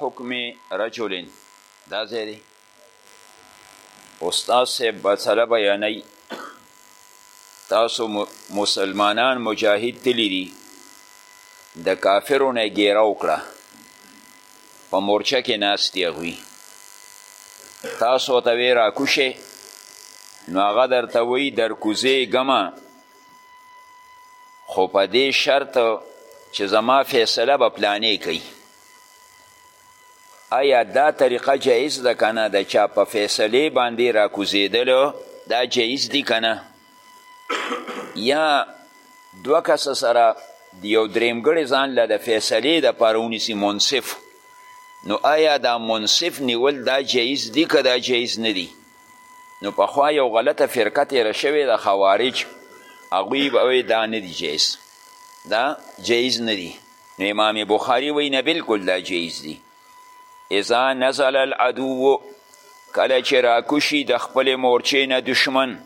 حکم رجل دا ځای دی استاد صاحب مسله بیانوي تاسو مسلمانان مجاهد تللی دي د کافرو نه ګیره وکړه په مورچه کې ناست دي هغوی تاسو ورته ویې راکوشئ نو هغه درته وایي درکوزېږم خو په دې شرط چې زما فیصله به پلانې کوي ایا دا طریقه جایز ده کنه د چا په فیصله باندې راکوزیدل دا جایز دي کنه یا دوه کس سره یو دریمګړی ځان له د فیصلې دپاره ونیسي منصف نو آیا دا منصف نیول دا جایز دي که دا جایز نه دي نو پخوا یو غلطه فرقه تېره شوې ده خوارج هغوی به دا نه دي جایز دا جایز نه دي نو امام بخاری وی نه بلکل دا جایز دی اذا نزل العدو کله چې راکوشي د خپل مورچې نه دشمن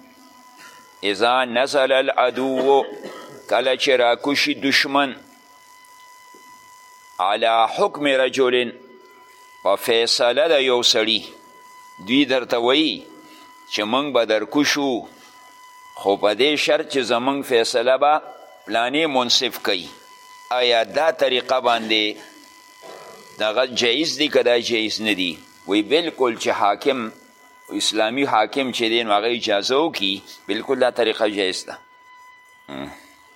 اذا نزل العدو کله چې راکوشي دشمن علا حکم رجل په فیصله د یو سړي دوی درته وایي چې موږ به درکوشو خو په دې شرط چې زمونږ فیصله به پلانې منصف کوي آیا دا طریقه باندې دغه جایز دی که دا جایز نه دی وی بلکل چې حاکم اسلامی حاکم چې دی نو هغه اجازه وکړي بلکل دا طریقه جایز ده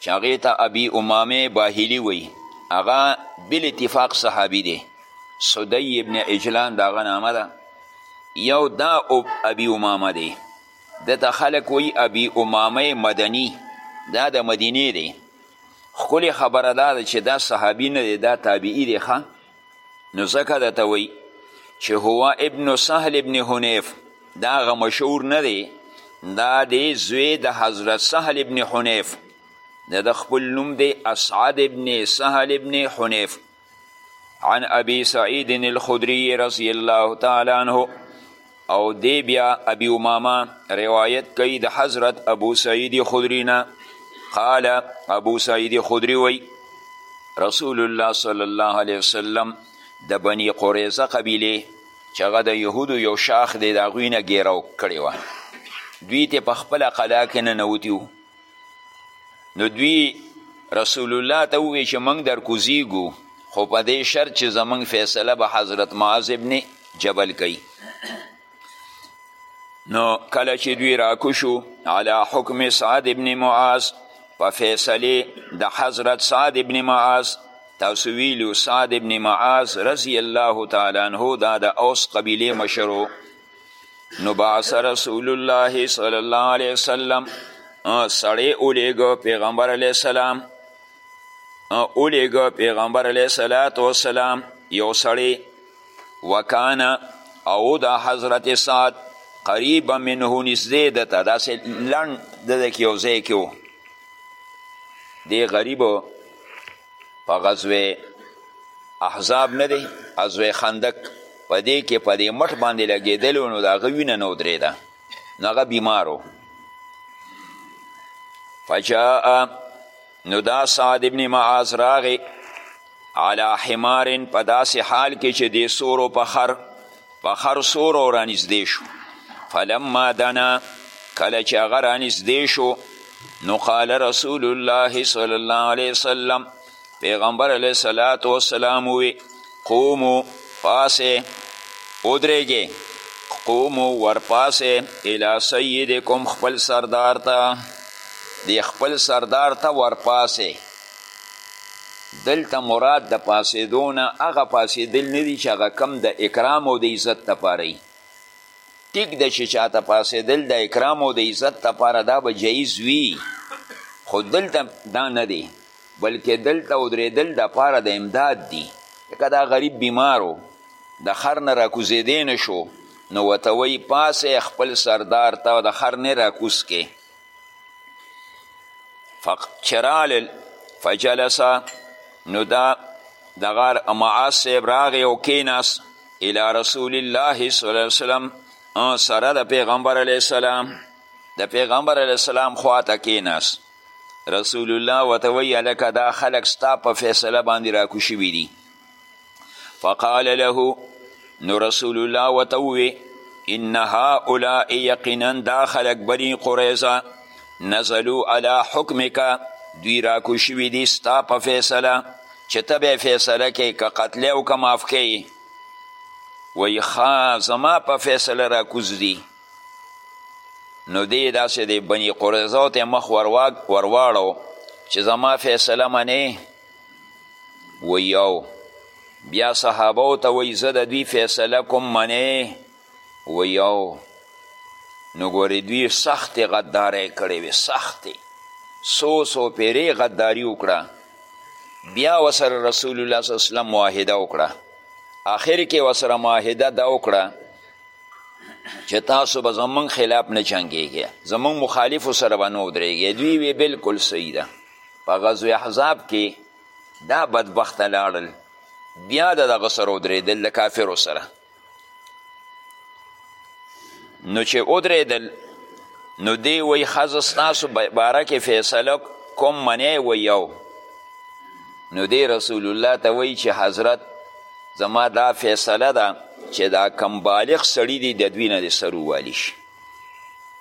چې هغې ته ابي امامه باهلي وایي هغه بالاتفاق صحابي دی سدی ابن عجلان د هغه نامه ده یو دا ابي امامه دی ده ته خلک وایي ابي امامه مدني دا د مدینې دی ښکلې خبره دا ده چې دا صحابي نه دی دا تابعي دی ښه نو ځکه درته وایي چې هو ابن سهل ابن حنیف دا هغه مشهور نه دی دا دی زوی د حضرت سهل ابن حنیف د د خپل نوم دی اسعد ابن سهل ابن حنیف عن ابي سعيد الخدري رضي الله تعالى عنه او دی بیا ابی امامه روایت کوي د حضرت ابو سعید خدری نه قال ابو سعید خدری وی رسول الله صلی الله علیه وسلم د بنی قریزه قبیله چې هغه د یهودو یو شاخ دی د هغوی نه ګیرو کړی وه دوی ته په خپله قلا کې ننوتي نو دوی رسول الله ته ووی چې موږ در کوزیږو خو په دې شرط چې زموږ فیصله به حضرت معاذ ابن جبل کوي نو کله چې دوی راکوشو علی حکم سعد ابن معاذ په فیصله د حضرت سعد ابن معاذ تاسو ویلو سعد ابن معاذ رضی الله تعالی عنه دا د اوس قبیله مشرو نو بعث رسول الله صلی الله علیه وسلم سړی اولیږه پیغمبر علیه السلام اولیږه پیغمبر علیه صلات وسلام یو سړی وکانا او د حضرت سعد قریبا منه نږدې ده ته داسې لنډ د ده کې یو ځای کې و دې غریبو په غزوه احزاب نه دی غزوه خندق په دې کې په دې مټ باندې لګېدلی نو د هغه وینه نه ودرېده نو هغه بیمار و فجاء نو دا سعد ابن معاذ راغی علی حمار په داسې حال کې چې د سورو په خر په خر سور او رانږدې شو فلما دنا کله چې هغه رانږدې شو نو قال رسول الله صلی الله علیه وسلم پیغمبر علیه صلات وسلام وی قومو پاسه ودرېږې قومو ورپاسه الی سیدکم خپل سردار ته د خپل سردار ته ورپاسه دلته مراد د پاسېدو نه هغه پاسېدل نه دي چې هغه کم د اکرام او د عزت لپاره وي ټیک ده چې چاته پاسېدل د اکرام او د عزت لپاره دا به جایز وي خو دلته دا نه دی بلکې دلته ودرېدل دپاره د امداد دي لکه دا غریب بیمار و د خر نه راکوزېدی نه شو نو ورته وایي پاسې خپل سردار ته د خر نه راکوز کې چرال فجلس نو دا دغار معاذ صاحب راغی او کیناس الى رسول الله صلی الله علیه وسلم سره د پیغمبر علیه السلام د پیغمبر علیه السلام خواته کیناس رسول الله وته وی الکه دا خلک ستا په فیصله باندې راکوشوي دي فقال له نو رسول الله وتوي ان هؤلاء یقینا دا خلق بنی قریظه نزلو علی حکمک دوی راکو شوي دي ستا په فیصله چې ته به فیصله کې که قتل او که معاف کوي وایي ښه زما په فیصله راکوز دي نو دی داسې د بني قریظو ته مخ ورواړو چې زما فیصله منې وی او بیا صحابه ته وی زه د دوی فیصله کوم منې وی او نو ګورې دوی سختې غدارۍ کړې وې سختې څو څو پیرې غداري وکړه بیا وسره رسول الله صلی وسلم معاهده وکړه آخر کې وسره معاهده دا وکړه چې تاسو به زمونږ خلاف نه جنګېږئ زمونږ مخالفو سره به نه ودرېږئ دوی وی بلکل صحیح ده په غزوه احزاب کې دا بدبخته لاړل بیا د دغه سره ودرېدل د کافرو سره نو چې ودرېدل نو دی وی ښځه ستاسو باره کې فیصله کوم منی و یو نو دی رسول الله ته وی چې حضرت زما دا فیصله ده چې دا کم بالغ سړی دی د دوی نه د سر ووالي شي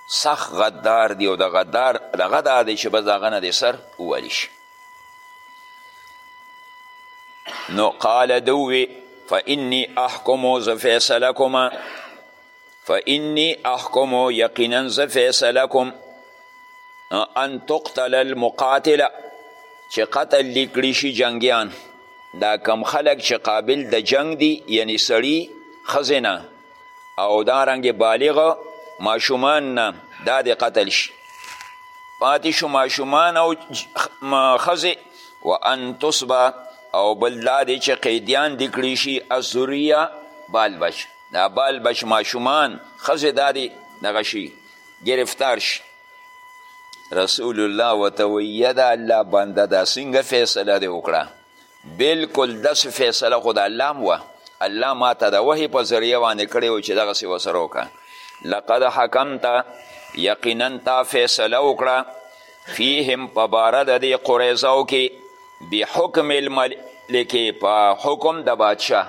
سخت غدار دی او د غدار دغه دا دی چې بس د هغه نه دې سر ووهلی شي نو قال ده ووی فإني أحكم زه فیصله کوم فإني أحكم یقینا زه فیصله کوم ان تقتل المقاتله چې قتل لیکړي شي جنگیان دا کم خلک چې قابل د جنگ دي یعنی سړي ښځې نه او دارنګې بالغ ماشومان نه دا د قتل شي پاتې شو ماشومان او ښځې و ان تصبه او بل دا دی چې قیدیان دې کړی شي الذریه بال بچ دا بال بچ ماشومان ښځې دا دې دغه شي گرفتار شي رسول الله ورته وایي یا د الله بنده دا څنګه فیصله دې وکړه بلکل داسې فیصله خو د الله هم وه الله ما ته د وحی په ذریعه باندې کړی و چې دغسې ورسره وکړه لقد حکمت یقینا تا فیصله وکړه فیهم په باره د دې قریظو کې بحکم الملک په حکم د بادشاه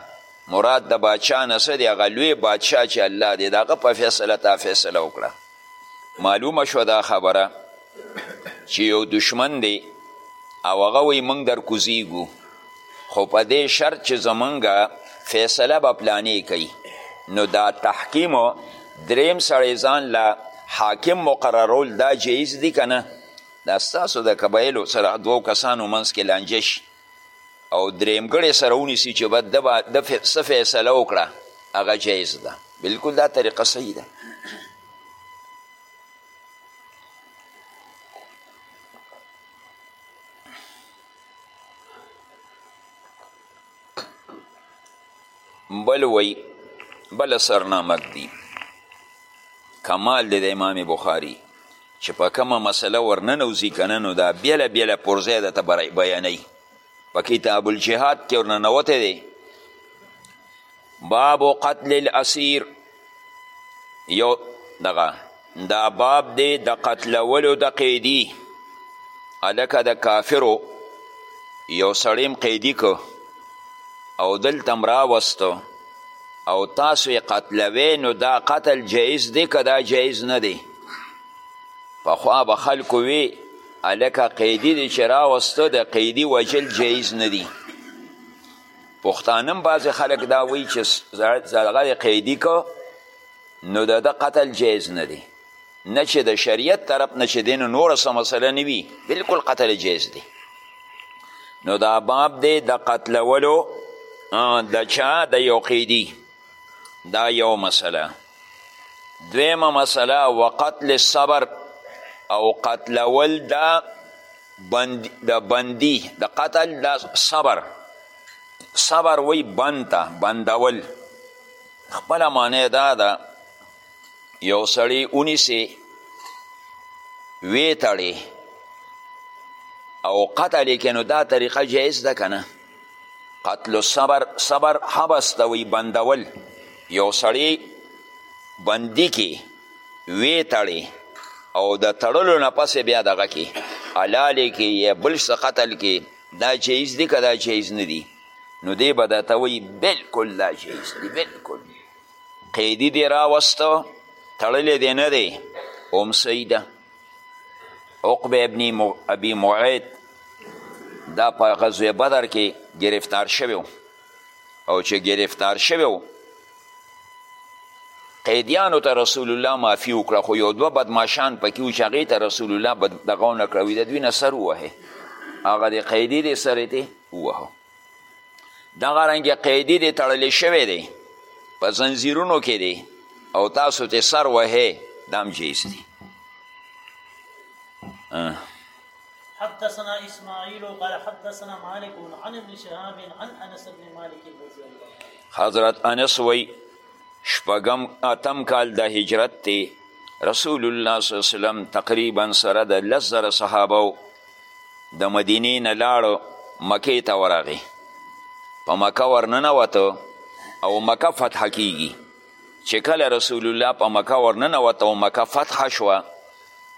مراد د بادشاه نه څه دی هغه لوی بادشاه چې الله دی د هغه په فیصله تا فیصله وکړه معلومه شو دا خبره چې یو دشمن دی او هغه وایي موږ در کوزیږو خو په دې شرط چې زمونږ فیصله به پلانې کوي نو دا تحکیم دریم سړی ځان له حاکم مقررول دا جایز دي که نه دا ستاسو د قبایلو سره دوو کسانو منځ کې لانجه شي او دریمګړی سره ونیسي چې بد د څه فیصله وکړه هغه جایز ده بلکل دا طریقه صحیح ده بل وی بل سرنامه دی کمال دی د امام بخاری چې په کومه مسله ورننوځي که نه نو دا بېله بېله پرځای درته بیانوي په کتاب الجهاد کې ورننوتی دی باب قتل الاسیر یو دغه دا باب دی د قتلولو د قیدی هلکه د کافرو یو سړی قیدی که او دلته م راوستو او تاسو یې قتلوی نو دا قتل جایز دی که دا جایز نه دی پخوا به خلکو وی هلکه قیدی دی چې راوسته د قیدی وژل جایز نه دی پښتانه هم بعضې خلک دا وایي چې هغه یې قیدي کو نو د ده قتل جایز نه دی نه چې د شریعت طرف نه چې دی نو نوره څه مسله نه وي بلکل قتل جایز دی نو دا باب دی د قتلولو د چا د یو قیدي دا یو مسله دویمه مسله وقتل الصبر او قتلول دا بند د بندی د قتل د صبر صبر وی بند ته بندول خپله معنی دا ده یو سړی ونیسې ویې تړې او قتل یې نو دا طریقه جایز ده که نه قتل صبر صبر حبس ته وی بندول یو سړی بندی کې وی تړی او د تړلو نه پس بیا دغه کی حلال کی یا بل څه قتل کی دا جایز دی که دا جایز ندی نو دی به درته وایي بلکل دا جایز دی بلکل قیدي دی راوسته تړلی دی نه دی هم صحیح ده عقبه ابن ابي معید دا په غزوه بدر کې گرفتار شوی او چې گرفتار شوی و قیدیانو ته رسول الله معافي وکړه خو یو دوه بدماشان پکې و چې هغې ته رسول الله بد دغه ونه کړه وي د دوی نه سر ووهې هغه د قیدي دی سر یې دی ووهه دغه رنګې قیدي دی تړلی شوی دی په زنځیرونو کې دی او تاسو ته سر وهې دام جیز دی آه. حدثنا اسماعيل قال حدثنا مالك عن ابن شهاب عن انس بن مالك رضي الله عنه حضرت انس وی شپغم اتم کال د هجرت ته رسول الله صلی الله علیه وسلم تقریبا سره د لزر صحابه د مدینې نه لاړو مکې ته ورغی په مکه ورننه وته او مکه فتح کیږي چې کله رسول الله په مکه ورننوت او مکه فتح شوه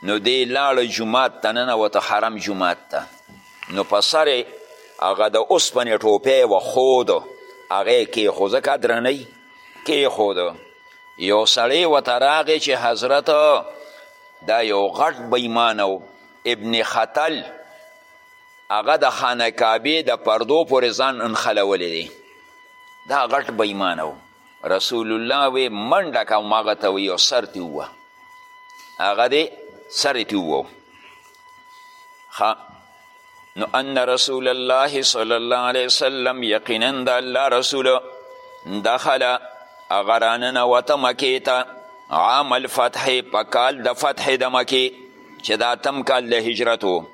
نو دی لاړه جومات ته ننوت حرم جومات ته نو په سر هغه د اوسپنې ټوپی وخود هغه کېښو ځکه درنۍ کېښود یو سړی ورته راغی چې حضرت دا یو غټ بېمانه و ابن خطل هغه د خانه کعبې د پردو پورې ځان انخلولی دی دا غټ بېمانه و رسول الله وی منډه کوم هغه ته وی او سر تی ووه هغه دی سر تی ووه نو ان رسول الله صلی الله علیه وسلم یقینا د الله رسول دخل هغه راننوته مکې ته عام الفتح په کال د فتح د مکې چې دا تم کال د هجرت و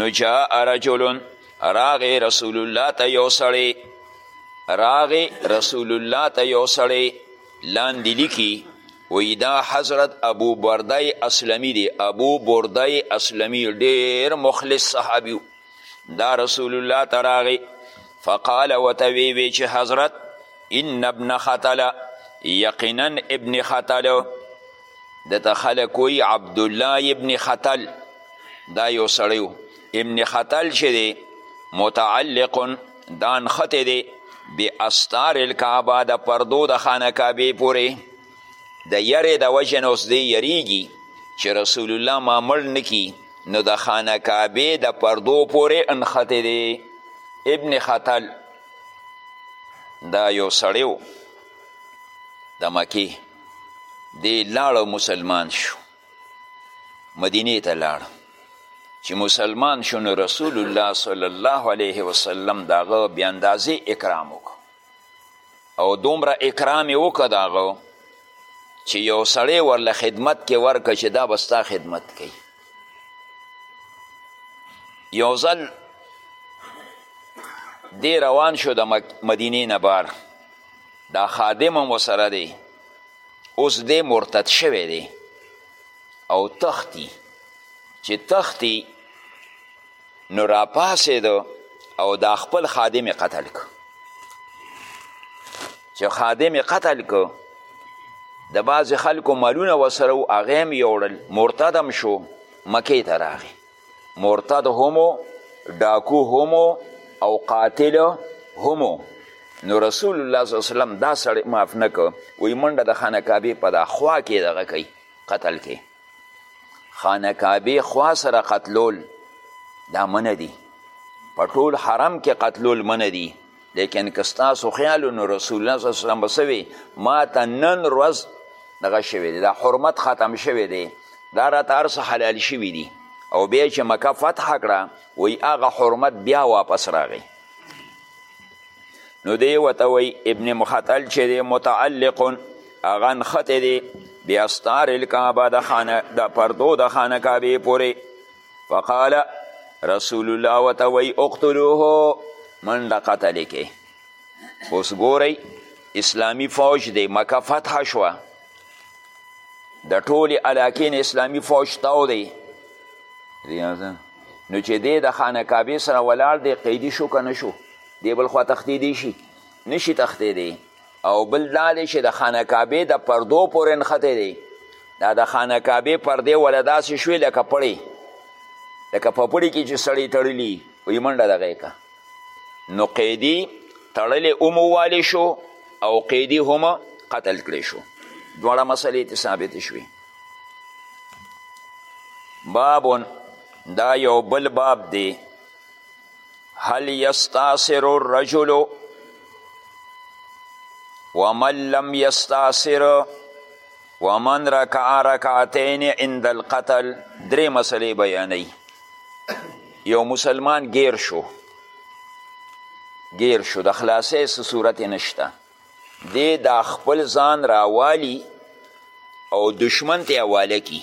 نو جاء رجل راغی رسول الله ته یو سړی راغی رسول الله ته یو سړی لاندې لیکي وی دا حضرت ابو بردای اسلمی دی ابو بردای اسلمی ډیر مخلص صحابیو دا رسول الله تراغی فقال وتوی وی چې حضرت ان ابن خطل یقینا ابن خطل دته خلک وایي عبدالله ابن خطل دا یو سړی ابن خطل چې دی متعلق دا نښتی دی باستار الکعبه د پردو د خانه کعبې پورې د یرې د وجې نه اوس دی یریږي چې رسول الله ما مړ نکي نو د خانه کعبې د پردو پورې انختی دی ابن خطل دا یو سړی و د مکې دی لاړ او مسلمان شو مدینې ته لاړ چې مسلمان شو نو رسول الله صلی الله علیه وسلم د هغه بې اندازې اکرام وکړو او دومره اکرام یې وکړه د هغه چې یو سړی ورله خدمت کې ورکړه چې دا به ستا خدمت کوي یو ځل دی روان شو د مدینې نه بار دا خادم هم وسره دی اوس دی مرتد شوی دی او تختی چې تختی نو راپاسېدو او دا خپل خادم قتل که چې خادم قتل که د بعضې خلکو مالونه وسره و هغه هم یوړل مرتدم شو مکې ته راغی مرتد هم ډاکو هم او قاتل هم نو رسول الله صلی وسلم دا سړی معاف نه که وی منډه د خانه کعبې په دا خوا کې دغه کوي قتل کې خانه کعبې خوا سره قتلول دا منه دي په ټول حرم کې قتلول منه دي لیکن که ستاسو خیال نو رسول الله صلی الله علیه وسلم به څه وي ما ته نن ورځ دغه شوی دی دا حرمت ختم شوی دی دا راته هر څه حلال شوي دي او بیا چې مکه فتح کړه وایي هغه حرمت بیا واپس راغی نو دی ورته وایي ابن مختل چې دی متعلق هغه نښتی دی بیا ستار الکعبه د پردو د خانه کعبې پورې فقال رسول الله وته وی اقتلوه منډه قتل کې اوس ګورئ اسلامی فوج دی مکه فتح شوه د ټولې علاقې نه اسلامي فوج تاو دی نو چې دی د خانه کعبې سره ولاړ دی قیدي شو که نه شو دی بل خوا تښتېدی شي نه شي تښتېدی او بل دا دی چې د خانه کعبې د پردو پورې نښتی دی دا د خانه کعبې پردې وله داسې شوې لکه پړې لکه په پړي کې چې سړی تړلی وي منډه دغه که نو قیدي تړلی هم ووالې شو او قیدي هم قتل کړی شو دواړه مسلې ته ثابتې شوې بابون دا یو بل باب دی هل یستاثر الرجل ومن لم یستاثر ومن رکع رکعتین عند القتل درې مسلې بیانوي یو مسلمان گیر شو گیر شو د خلاصې څه صورت نشته دی دا خپل ځان راوالی او دشمن ته حواله کی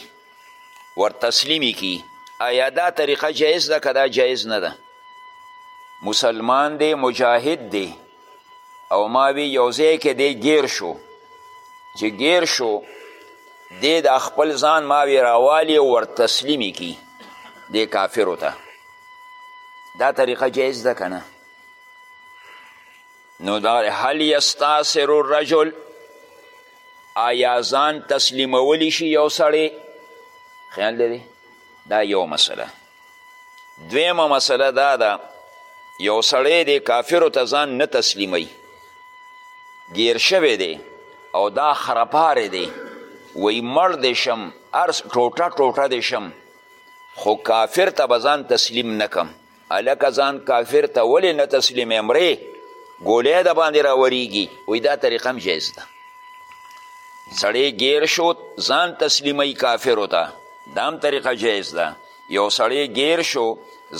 ور تسلیمی کی آیا دا طریقه جایز ده که دا جایز نه ده مسلمان دی مجاهد دی او ما وی یو ځای کې دی ګیر شو چې ګیر شو دی دا خپل ځان ما وی راوالی او ور تسلیمی کی دی کافرو ته دا طریقه جایز ده که نه نو دا هل یستاثر الرجل آیا ځان تسلیمولی شي یو سړی خیال لري دا یو مسله دویمه مسله دا ده یو سړی دی کافرو ته ځان نه تسلیموي ګیر شوی دی او دا خرپاره دی وی مړ دی شم هر ټوټه ټوټه دی شم خو کافر ته به ځان تسلیم نه کم هلکه ځان کافر ته ولې نه تسلیمې مرې ګولۍ د باندې راوریږي وایي دا طریقه هم جایز ده سړی ګیر شو ځان تسلیموي کافرو ته دا هم طریقه جایز ده یو سړی ګیر شو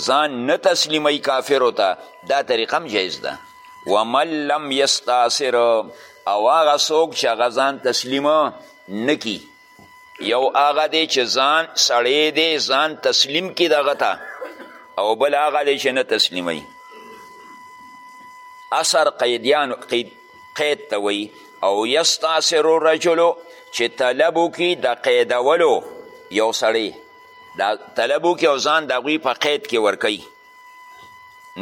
ځان نه تسلیموي کافرو ته دا طریقه هم جایز ده ومن لم یستاثر او هغه څوک چې هغه ځان تسلیمه نکی یو هغه دی چې ځان سړی دی ځان تسلیم کی دغه ته او بل هغه دی چې نه تسلیموي اثر قیدیان قید, قید ته وایي او یستاثر الرجل چې طلب وکړي د قیدولو یو سړی دا طلب وکړي او ځان د هغوی په قید کې ورکوي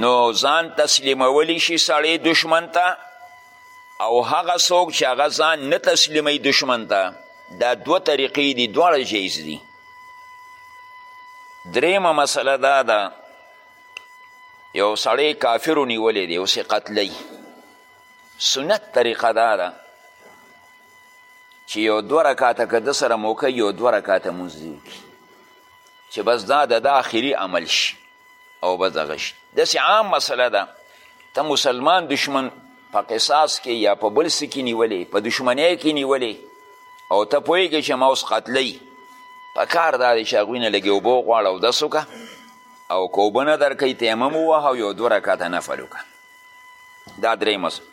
نو ځان تسلیمولی شي سړی دشمن ته او هغه څوک چې هغه ځان نه تسلیموي دشمن ته دا دوه طریقې دي دواړه جایز دي دریمه مسله دا ده یو سړی کافر نیولی دی اوس یې قتلی سنت طریقه دا ده چې یو دوه رکاته که ده سره موقع یو دوه رکاته مونځ چې بس دا د ده آخري عمل شي او به دغه شي داسې عام مسله ده ته مسلمان دشمن په قصاص کې یا په بل څه کې نیولې په دشمنۍ کې نیولې او ته پوهېږې چې ما اوس قتلوي په کار دا دی چې هغوی نه لږې اوبه وغواړه اودس وکړه او که اوبه نه درکوي تیمم ووهه او یو دوه رکعته نفل وکړه دا درې مسله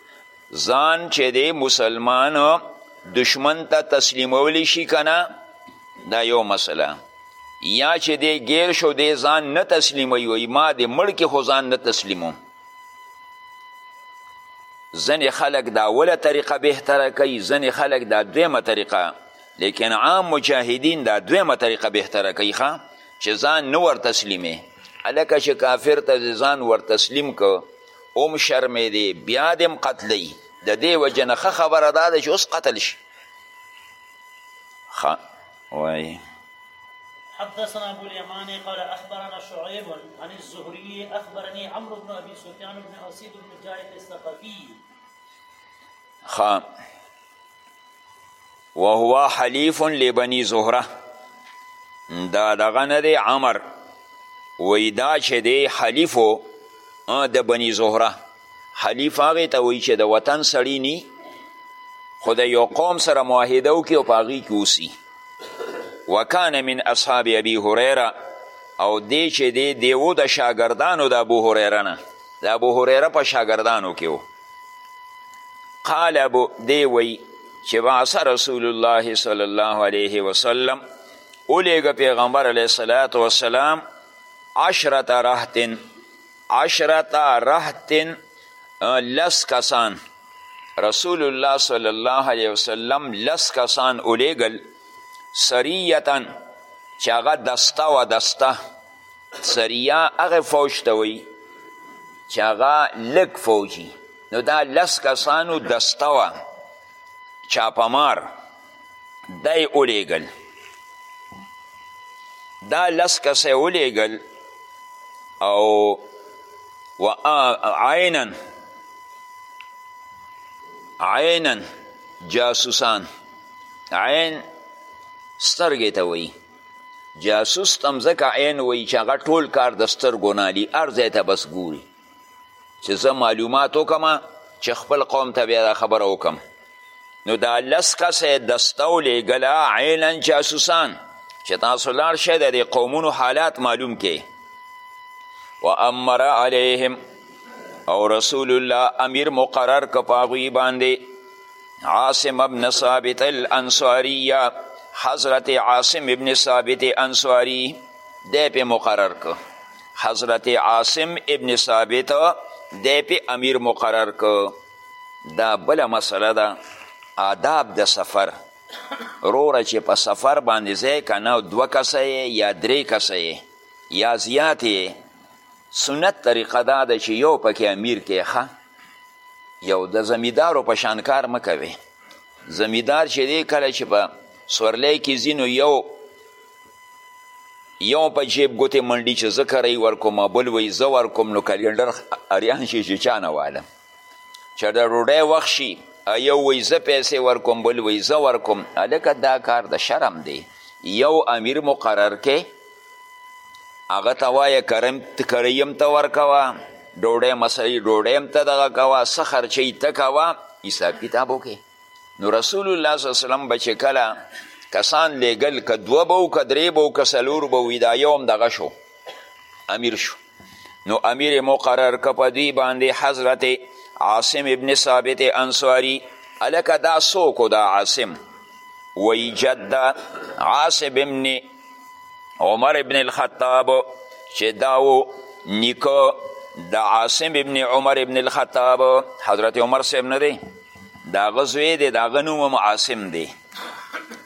ځان چې دی مسلمان دشمن ته تسلیمولی شي که نه دا یو مسله یا چې دی ګیر شو دی ځان نه تسلیموي وایي ما د مړ کې خو ځان نه تسلیموم ځنې خلک دا اوله طریقه بهتره کوي ځنې خلک دا دویمه طریقه لیکن عام مجاهدین دا دویمه طریقه بهتره کوي ښه چې ځان نه ورتسلیمې هلکه چې کافر ته ځان ورتسلیم که هم شرمېدې بیا دې هم قتلوي د دې وجې نه ښه خبره دا ده چې اوس قتل شي ښه وایي حدثنا ابو اليمان قال اخبرنا شعيب عن الزهري اخبرني عمرو بن ابي سفيان بن اسيد بن جايد الثقفي خام وهو حلیف لبنی زهره دا دغه نه دی عمر وی دا چې دی حلیف د بنی زهره حلیف هغې ته وایي چې د وطن سړی نی خو د یو قوم سره معاهده وکړي او په هغې کې اوسي وکان من اصحاب ابي هریره او دی چې دی دیو د شاګردانو د ابو هریره نه د ابو هریره په شاګردانو کې قال ابو دی وی چې بعث رسول الله صلی الله علیه وسلم اولیګ پیغمبر علیه الصلاة والسلام عشرت رهتن عشرت رهتن لس کسان رسول الله صلی الله علیه وسلم لس کسان اولیګل سریتن چې هغه دسته و دسته سریه هغه فوج ته وایي چې هغه لږ فوجي نو دا لس کسانو دسته وه چاپمار دا یې ولیږل دا لس کسه ولیږل او و عینا عینا جاسوسان عین سترګې ته وایي جاسوس تم ځکه عین وایي چې هغه ټول کار د سترګو نه علي هر ځای ته بس ګوري چې زه معلومات وکړم چې خپل قوم ته بیا دا خبره وکړم نو دا لس کسه دسته ولیږله عینا جاسوسان چې تاسو لاړ شئ د دې قومونو حالات معلوم کړئ و امر علیهم او رسول الله امیر مقرر که په هغوی باندې عاصم ابن ثابت الانصاریه حضرت عاصم ابن ثابت انصاری دی پی مقرر که حضرت عاصم ابن ثابت دی پی امیر مقرر که دا بل مسله ده آداب د سفر روره چې په سفر باندې ځای کنه دوه کسه یا درې کسه یا زیات سنت طریقه دا ده چې یو پکې امیر کېښه یو د زمیدارو په شان کار مه کوې زمیدار چې دی کله چې په سورلی کې ځي نو یو یو په جیب ګوتې منډي چې زه کری ورکوم بل وایي زه ورکوم نو کلینډر اریان شي چې چا نه والم چې د ډوډۍ وخت شي یو وایي زه پیسې ورکوم بل وایي زه ورکوم هلکه دا کار د شرم دی یو امیر مقرر کې هغه ته وایه کرم کریم ته ورکوه ډوډۍ مسلې ډوډۍ هم ته دغه کوه څه خرچوي ته کوه حساب کتاب وکړې نو رسول الله صلی وسلم به چې کله کسان لیږل که دوه به که درې به که څلور به وي دا یو هم دغه شو امیر شو نو امیر مقرر که په دوی باندې حضرت عاصم ابن ثابت انصاری الکه دا څوک دا عاصم وی جد عاصب ابن عمر ابن الخطاب چې دا و نیکه د عاصم ابن عمر ابن الخطاب حضرت عمر صاحب نه دی د هغه زوی دی د هغه نوم هم عاصم دی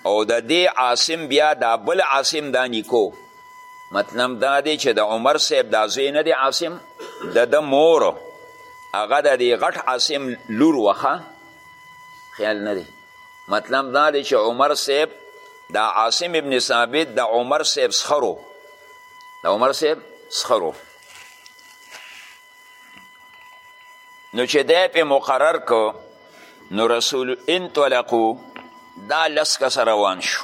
او د دې عاصم بیا دا بل عاصم دا نیکو مطلب دا دی چې د عمر صاحب دا زوی نه دی عاصم د د مور هغه د دې غټ عاصم لور وخه خیال نه دی مطلب دا دی چې عمر صاحب دا عاصم ابن ثابت د عمر صاحب سخرو د عمر صاحب سخرو نو چې دی پې مقرر کو نو رسول انطلقو دا لس کسه روان شو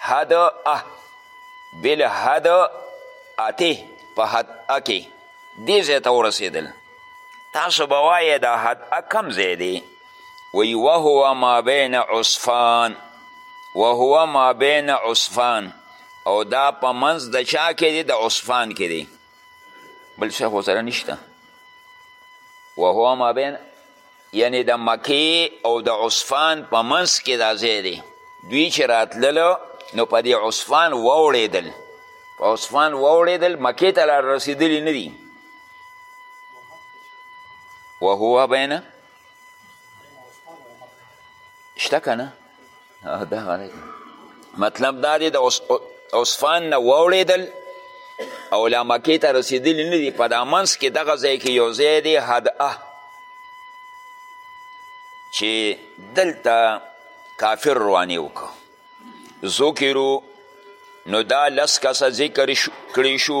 هد ا بل هد اته په هد ا کې دې ځای ته ورسېدل تاسو به وایې دا هد ا کم ځای دی وی وهو ما بین عصفان وهو ما بین عصفان او دا په منځ د چا کې دی د عصفان کې دی بل څه خو سره نشته وهو ما بین یعنی د مکې او د عصفان په منځ کې دا ځای دی دوی چې راتللو نو په دې عصفان واوړېدل په عصفان واوړېدل مکې ته لا رسېدلي نه دي وهو بین شته که نه دغه مطلب دا دی د عثمان نه واوړېدل او لا مکې ته رسېدلي نه دي په دا منځ کې دغه ځای کې یو ځای دی هدعه چې دلته کافر روانې وکړو ذکرو نو دا لس کسه ذکر کړی شو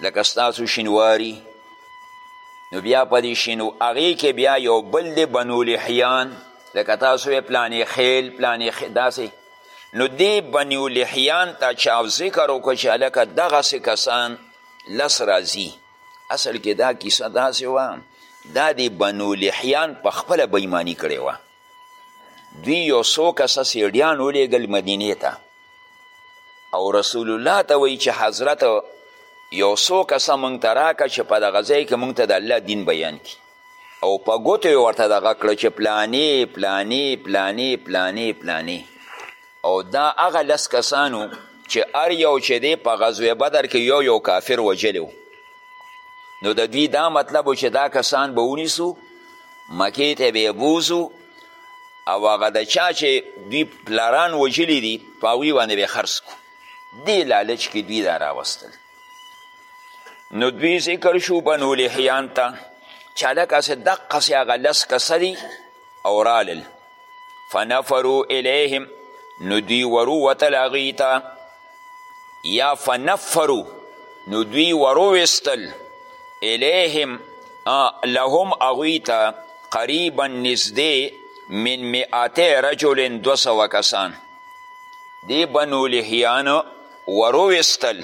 لکه ستاسو شینواری نو بیا په دې شینو هغې کې بیا یو بل دی بنو لحیان لکه تاسو یې پلانې خیل پلانې خیل داسې نو دې بنو لحیان ته چا ذکر وکړو چې هلکه دغسې کسان لس راځي اصل کې دا کیسه داسې وه دا د بنو لحیان په خپله بېماني کړې وه دوی یو څو کسه سیډیان ولیږل مدینې ته او رسول الله ته وایي چې حضرت یو څو کسه مونږ ته راکړه چې په دغه ځای کې مونږ ته د الله دین بیان کړي او په ګوتو یې ورته دغه کړه چې پلانې پلانې پلانې پلانې پلانې او دا هغه لس کسانو چې هر یو چې دی په غزوه بدر کې یو یو کافر وژلی نو د دوی دا مطلب چې دا کسان به ونیسو مکې ته به بوزو او هغه د چا چې دوی پلاران وژلي دي په هغوی باندې به خرڅ کړو دې لالچ کې دوی دا راوستل نو دوی ذکر شو بنو لحیان ته چې هلکه هسې دقسې هغه لس کسه دي او رالل فنفرو الیهم نو دوی ورووتل هغوی ته یا فنفرو نو دوی وروویستل الیهم لهم هغوی ته قریبا نږدې من مئاتی رجل دوه سوه کسان دې بنو لحیان وروویستل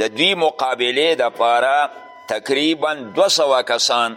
د دوی مقابلې دپاره تقریبا دوه سوه کسان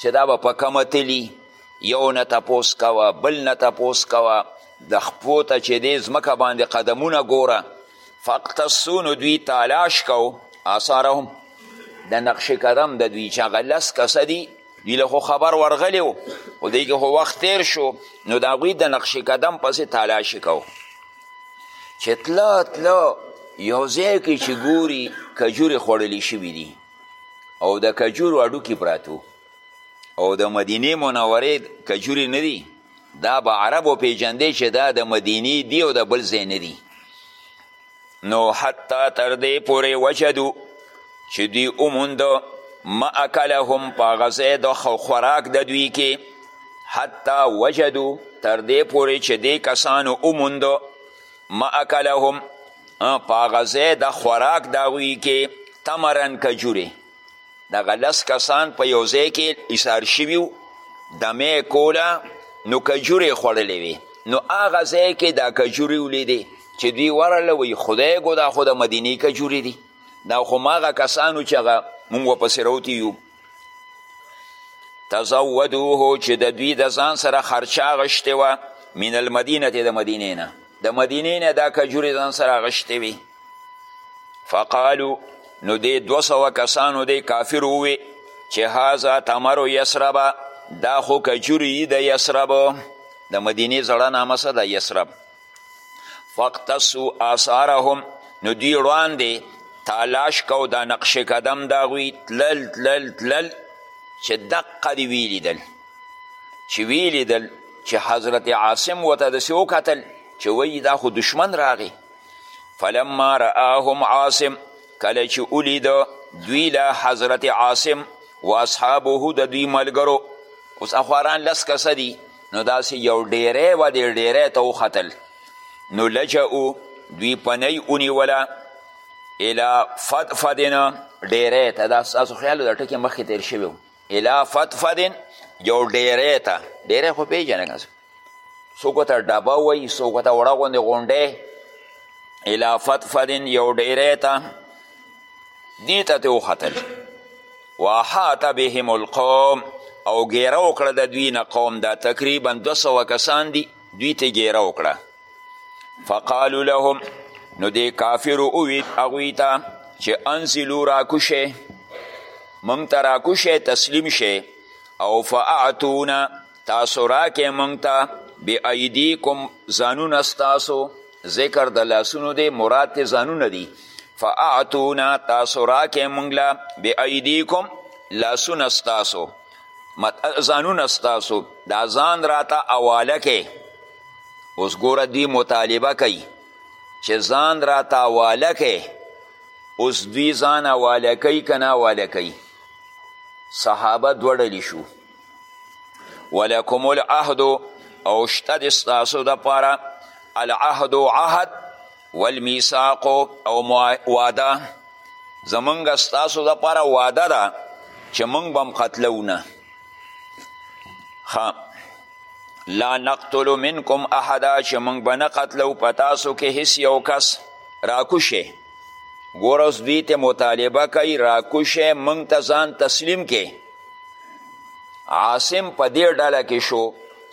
چې دا به په کمه تلي یو نه تپوس کوه بل نه تپوس کوه د خپو ته چې دې ځمکه باندې قدمونه ګوره فاقتصو نو دوی تلاش کو آثارهم د نقش قدم د دوی چې هغه لس کسه دي دوی له خو خبر ورغلی و خو دوی کې خو وخت تیر شو نو د هغوی د نقش قدم پسې تلاشي کو چې تله تله یو ځای کې چې ګوري کجورې خوړلی شوي دي او د کجورو هډوکي پراته او د مدینې منورې کجورې نه دي دا به عربو پیژندې چې دا د مدینې دي او د بل ځای نه دي نو حتی تر دې پورې وجدو چې دوی وموند ما اکلهم په هغه ځای د خوراک د دوی کې حتی وجدو تر دې پورې چې دې کسانو وموند ماکلهم په هغه ځای د خوراک د هغوی کې تمرن کجورې دغه لس کسان په یو ځای کې ایسار شوي وو دمه یې کوله نو کجورې خوړلې وې نو هغه ځای کې دا کجورې ولیدې چې دوی ورله وی خدای ګو دا خو د مدینې کجورې دي دا خو ماغه کسانو چې هغه مونږ ورپسې روتي یو تزودوه چې د دوی د ځان سره خرچه اغشتې وه من المدینه د مدینې نه د مدینې نه دا کجورې ځان سره اغشتې وي فقالو نو دې دوه سوه کسانو دې کافر ووې چې هذا تمر یسربه دا خو کجوري د یسرب د مدینې زړه نامه څه ده یسرب فقتصو آثارهم نو دوی وړاندې تالاش کو دا نقش قدم د هغوی تلل تلل تلل چې دقه دې ویې لیدل چې ویې لیدل چې حضرت عاصم ورته داسې وکتل چې وایي دا خو دشمن راغی فلما رآهم عاصم کله چې ولید دوی له حضرت عاصم و اصحابه د دوی ملګرو اوس اخواران لس کسه دي نو داسې یو ډیری و دې ډیری ته وختل نو لجأو دوی پنۍ ونیوله الی فدفدن ډیری ته دا ستاسو خیال دا ټکې مخکې تیر شوی و الی فدفدن یو ډیری ته ډیری خو پېژنه که څوک ته ډبه وایي څوک ته وړه غوندې غونډی الی فدفدن یو ډیری ته دې ته ترې وختل واحاط بهم القوم او ګیره وکړه د دوی نه قوم دا تقریبا دو سوه کسان دي دوی ته ګیره وکړه فقالو لهم نو دې کافرو وویل هغوی ته چې انزلو راکوشئ موږ ته راکوشئ تسلیم شئ او فاعتونه تاسو راکې موږ ته بی ایدیکم ځانونه ستاسو ذکر د لاسونو دی مراد تی ځانونه دی فاعتونا تاسو راکې مونږلا بی ایدیکم لاسونه ستاسو ځانونه ستاسو دا ځان راته اواله کې اوس ګوره دوی مطالبه کوي چې ځان راته اواله کې اوس دوی ځان اواله کوي که نه اواله کوي صحابه دوه ډلې شو ولکم العهد او شته د ستاسو دپاره العهد عهد والمیثاق او واده زمونږ ستاسو دپاره واده ده چې مونږ به هم قتلو نه لا نقتل منکم احدا چې مونږ به نه قتلو په تاسو کې هیڅ یو کس راکوشه ګوره اوس دوی ته مطالبه کوي راکوشه مونږ ته ځان تسلیم کې عاصم په دې ډله کې شو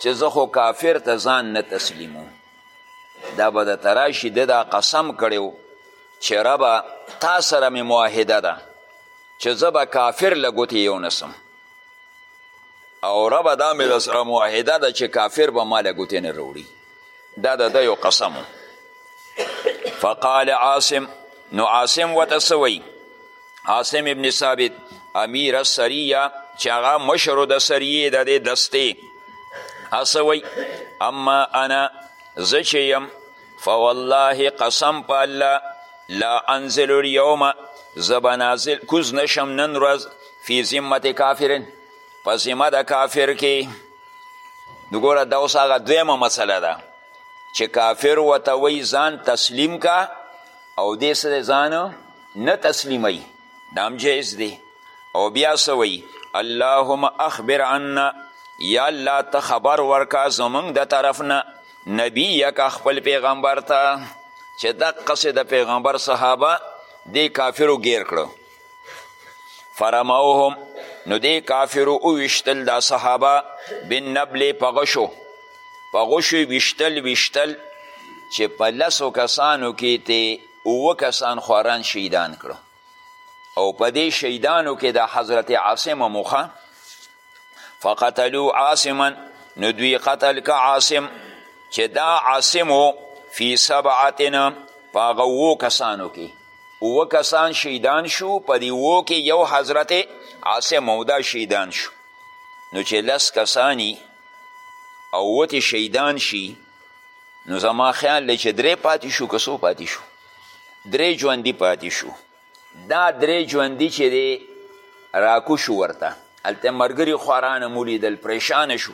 چې زه خو کافر ته ځان نه تسلیمو دا به د تراشي د دا قسم کړو چې ربه تا سره مې معاهده ده چې زه به کافر له ګوتې یو نسم او ربه دا مې سره معاهده ده چې کافر به ما له ګوتې نه راوړي دا د ده یو قسم فقال عاصم نو عاصم ورته سوی عاصم ابن ثابت امیر السریه چې هغه مشر د سریې د دې دستې اسوی اما انا زه چې یم فوالله قسم په الله لا انزل اليوم زبنازل کوز نشم نن ورځ فی ذمت کافرن په ذمه د کافر کې نو ګوره دا اوس هغه دویمه مسله ده چې کافر ورته وایي ځان تسلیم کا او دې سره ځان نه تسلیموي دا هم جایز دی او بیا څه وایي اللهم اخبر عنا یا الله ته خبر ورکا زمونږ د طرف نه نبی یکا خپل پیغمبر ته چې دقسې د پیغمبر صحابه دې کافرو ګیر کړو فرموهم نو دې کافرو وویشتل دا صحابه بالنبل په غشو په غشو ویشتل ویشتل چې په لسو کسانو کې ته اووه کسان خواران شهیدان کړو او په دې شهیدانو کې د حضرت عاصم مخه فقتلو عاصما نو دوی قتل که عاصم چې دا عاصمو فی سبعتنا په هغه اوو کسانو کې اووه کسان شهیدان شو په دې اوو کې یو حضرت عاصم او دا شهیدان شو نو چې لس کسانی او وتې شهیدان شي نو زما خیال دی چې درې پاتې شو که څو پاتې شو درې ژوندي پاتې شو دا درې ژوندي چې دی راکو شو ورته هلته ملګري خورانه مولیدل پریشانه شو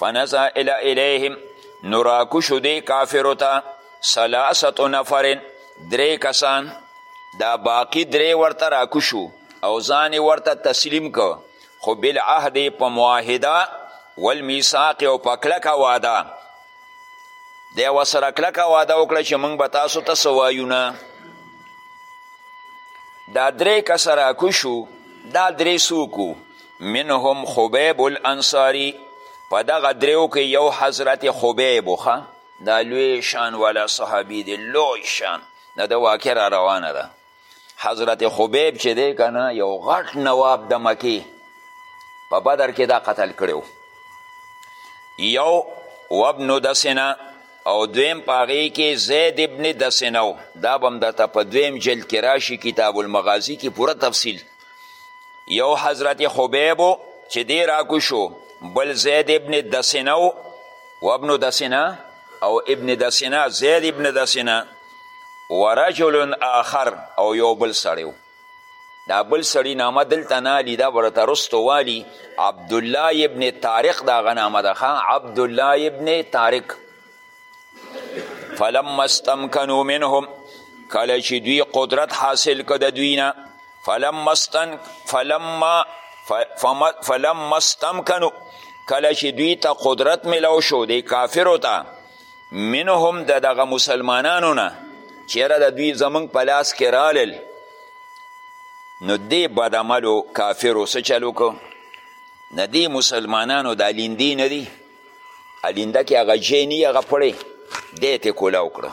فنزا الى الیهم نو راکوشو دی کافرو ته سلاست نفرن درې کسان دا باقی درې ورته راکوشو او ځان ورته تسلیم کو خو بالعهد په معاهده والمیثاق او په کلکه واده دی ورسره کلکه واده وکړه چې موږ به تاسو ته څه وایو نه دا درې کسه راکوشو دا درې څوک منهم خبیب الانصاری په دغه دریو کې یو حضرت خبیب وخه دا لوی شان والا صحابي دی لوی شان د ده واقع را روانه ده حضرت خبیب چې دی که نه یو غټ نواب د مکې په بدر کې دا قتل کړی یو وابن دسنه او دویم په هغې کې زید ابن دسنه دا به هم درته په دویم جلد کې راشي کتاب المغازي کې پوره تفصیل یو حضرت خبیب چې دی راکوشو بل زید ابن دسنه و ابن دسنه او ابن دسنه زید ابن دسنه و رجل آخر او یو بل سړی و دا بل سړی نامه دلته نه علی دا ورته رستو والی عبدالله ابن طارق دا غنامه ده عبدالله ابن طارق فلما استمکنو منهم کله چې دوی قدرت حاصل که د دوی نه فلما استن فلما فلما استمکنو کله چې دوی ته قدرت ملو شو د کافرو ته منهم د دغه مسلمانانو نه چیرې د دوی زمونږ په لاس کې رالل نو دې بدعملو کافرو څه چل وکړو نه دې مسلمانانو دا لیندې نه دي الینده کې هغه جینی هغه پړې دی تې کولاو کړه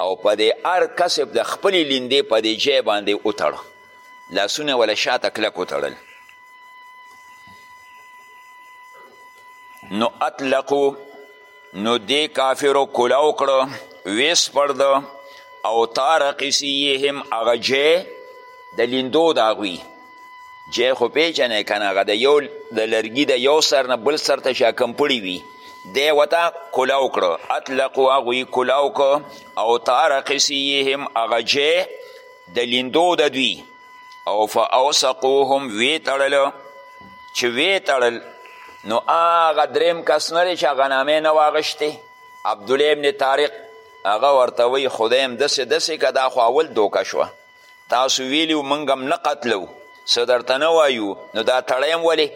او په دې هر کسب د خپلې لیندې په دې جی باندې وتړه لاسونه وله شاته کلک وتړل نو اطلقو نو دې کافرو کولو کړو ویس پر ده او تار قصیهم هغه جه د لیندو د هغوی جه خو پیژنې که نه هغه د یو د لرګي د یو سر نه بل سر ته چې کمپړي وي دی ورته کلا وکړو اطلقو هغوی کلا وکړو او تار قصیهم هغه جه د لیندو د دوی او فاوسقوهم وی تړل چې وی تړل نو هغه دریم کس نه دی چې هغه نامې نه واغشتې عبدالله ابن طارق هغه ورته وی خدای هم داسې داسې که دا خو اول دوکه شوه تاسو ویلي و موږ هم نه قتلو څه درته نه وایو نو دا تړی هم ولې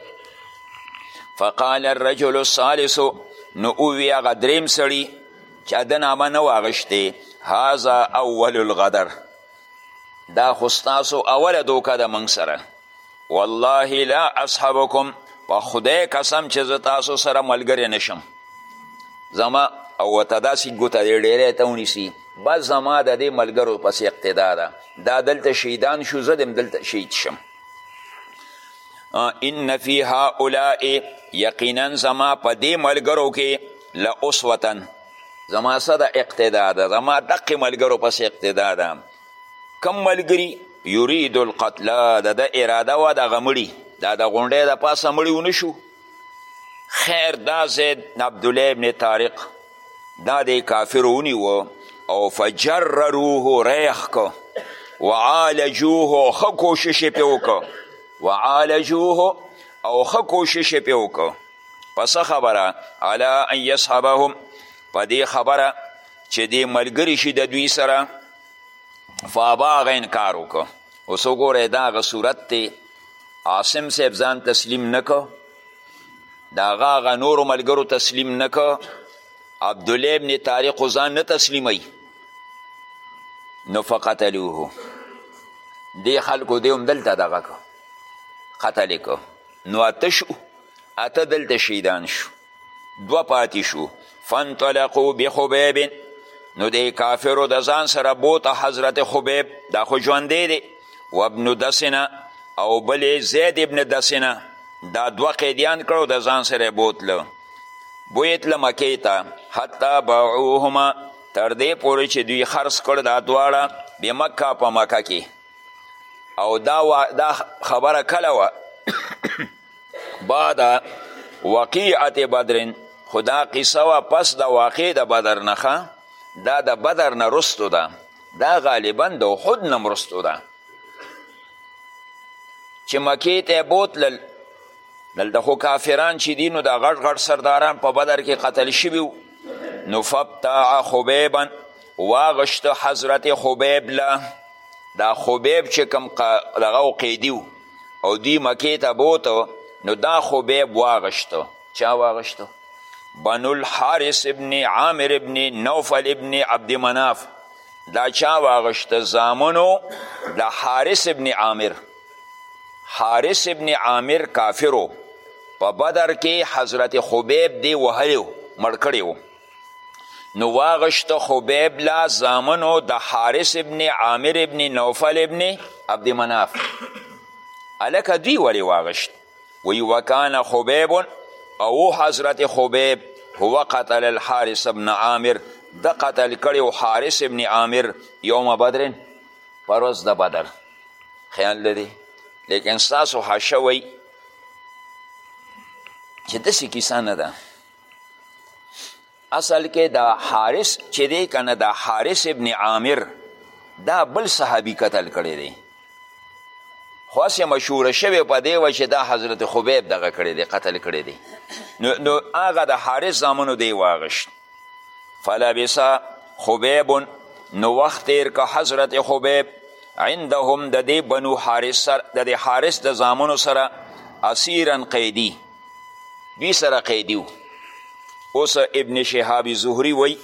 فقال الرجل الثالث نو اووی هغه دریم سړي چې د نامه نه واغشتې هذا اول الغدر دا خو ستاسو اوله دوکه ده موږ سره والله لا اصحبکم په خدای قسم چې زه تاسو سره ملګری نشم زما او ورته داسې ګوته دی ډیری ته ونیسي بس زما د دې ملګرو پسې اقتدا ده دا دلته شهیدان شو زه دم دلته شهید شم ان فی هؤلاء یقینا زما په دې ملګرو کې لاسوتن زما څه ده اقتدا ده زما دقې ملګرو پسې اقتدا ده کم ملګري یرید القتل د ده اراده وه دغه مړي دا د غونډۍ د پاسه مړي ونه شو خیر دا زید عبدالله ابن طارق دا دی کافر ونیوه او فجرروه ریخ که وعالجوه ښه کوشش یې پې وکړه وعالجوه او ښه کوشش یې پې وکړه پس خبره علا ان یصحبهم په دې خبره چې دې ملګري شي د دوی سره فابا هغه انکار وکړو اوس وګوره دا هغه صورت دی عاصم صاحب ځان تسلیم نه کو د هغه هغه نورو ملګرو تسلیم نه کو عبدالله ابن طارق ځان نه تسلیموي نو فقتلوه دې خلکو دې هم دلته دغه کو قتل کو نو اته شو اته دلته شهیدان شو دوه پاتې شو فانطلقو بخبیب نو د کافرو د ځان سره بوته حضرت خبیب دا خو ژوندی دی و ابن دسنه او بل زید ابن دسنه دا دوه قیدیان کړو د ځان سره بوتله بویتله مکې ته حتی باعوهما تر دې پورې چې دوی خرڅ کړ دا دواړه بمکه په مکه کې او دا, و... دا خبره کله وه بعد وقیعت بدرن خو دا قصه وه پس د واقع د بدر نخه دا د بدر نه رستو ده دا غالبا د احد نه مرستو ده چې مکې ته بوتلل دلته خو کافران چې دي نو د غټ غټ سرداران په بدر کې قتل شوي نو فبتاع خبیبا واغشت حضرت خبیب له دا خبیب چې کوم دغه او قیدي او دوی مکې ته بوته نو دا خبیب واغشتو چا واغشتو بنو الحارث ابن عامر ابن نوفل ابن عبد مناف دا چا واغشت زامنو د حارث ابن عامر حارث ابن عامر کافرو په بدر کې حضرت خبیب دی وهلی مړ کړی نو واغشت خبیب لا زامنو د حارس ابن عامر ابن نوفل ابن عبد مناف الکه دوی ولې واغشت وی وکان خبیب او حضرت خبیب هو قتل الحارس ابن عامر د قتل کړی او حارس ابن عامر یوم بدر پروز د بدر خیال لري لیکن ستاسو حشه وی چې داسې کیسه نه ده اصل کې دا حارس چې دی کنه دا حارس ابن عامر دا بل صحابي قتل کړی دی خو هسې مشهوره شوې په دې وه چې دا حضرت خبیب دغه کړی دی قتل کړی دی نو نو هغه د حارس زامنو دی واغشت فلبسه خبیب نو وخت تیر که حضرت خبیب عندهم د دې بنو حارس سره د دې حارس د زامنو سره اسیرا قیدی دوی سره قیدی و اوس ابن شهاب زهری وی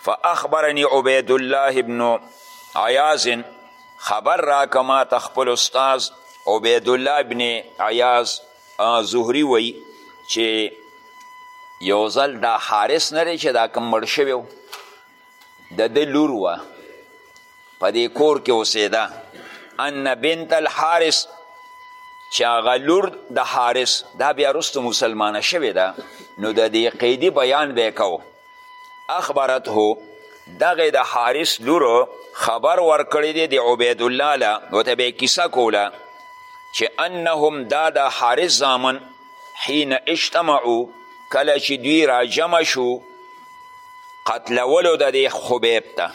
فاخبرنی عبید الله ابن عیاز خبر را کما تخپل استاز عبید الله ابن عیاز زهری وی چې یو ځل دا حارس نه دی چې دا کم مړ شوی د ده لور وه په دې کور کې اوسېده ان بنت الحارث چې هغه لور د حارث دا بیا وروسته مسلمانه شوې ده نو د دې قیدي بیان به یې کوو اخبرته دغه د حارث لور خبر ورکړی دی د عبیدالله له ورته به کیسه کوله چې انهم دا د حارث زامن حین اجتمعو کله چې دوی راجمع شو قتلولو د دې خبیب ته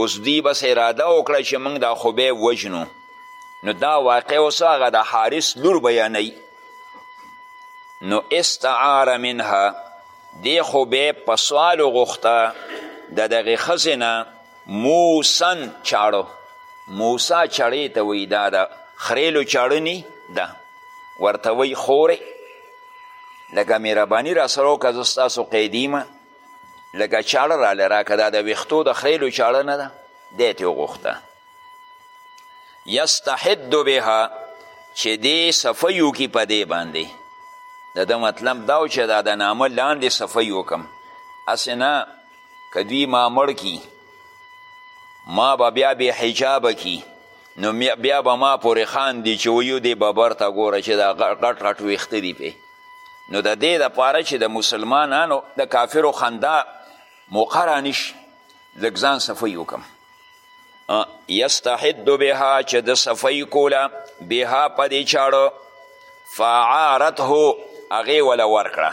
اوس دوی بس اراده وکړه چې موږ دا خبیب وژنو نو دا واقع اوس هغه د حارث لور بیانوي نو استعار منها دې خبیب په سوال وغوښته د دغې ښځې نه موسن چاړو موسا چړې ته وایي دا د خریلو چاړني ده ورته وایي خورې لکه مهرباني راسره وکړه زه ستاسو قیدي یم لکه چاړه راله راکړه دا د ویښتو د خریلو چاړه نه ده دی ترې وغوښته یستحد بها چې دې صفی وکړي په دې باندې د ده مطلب دا و چې دا د نامه لاندې صفی وکم هسې نه که دوی ما مړ کي ما به بیا بې حجابه کي نو بیا به ما پورې خاندي چې ویو دې ببر ته ګوره چې دا غټ غټ ویښته دي پې نو د دې دپاره چې د مسلمانانو د کافرو خندا موقع رانشي لږ ځان صفی وکم یستحد بها چې د صفی کوله بها په دې چاړو فعارته هغې وله ورکړه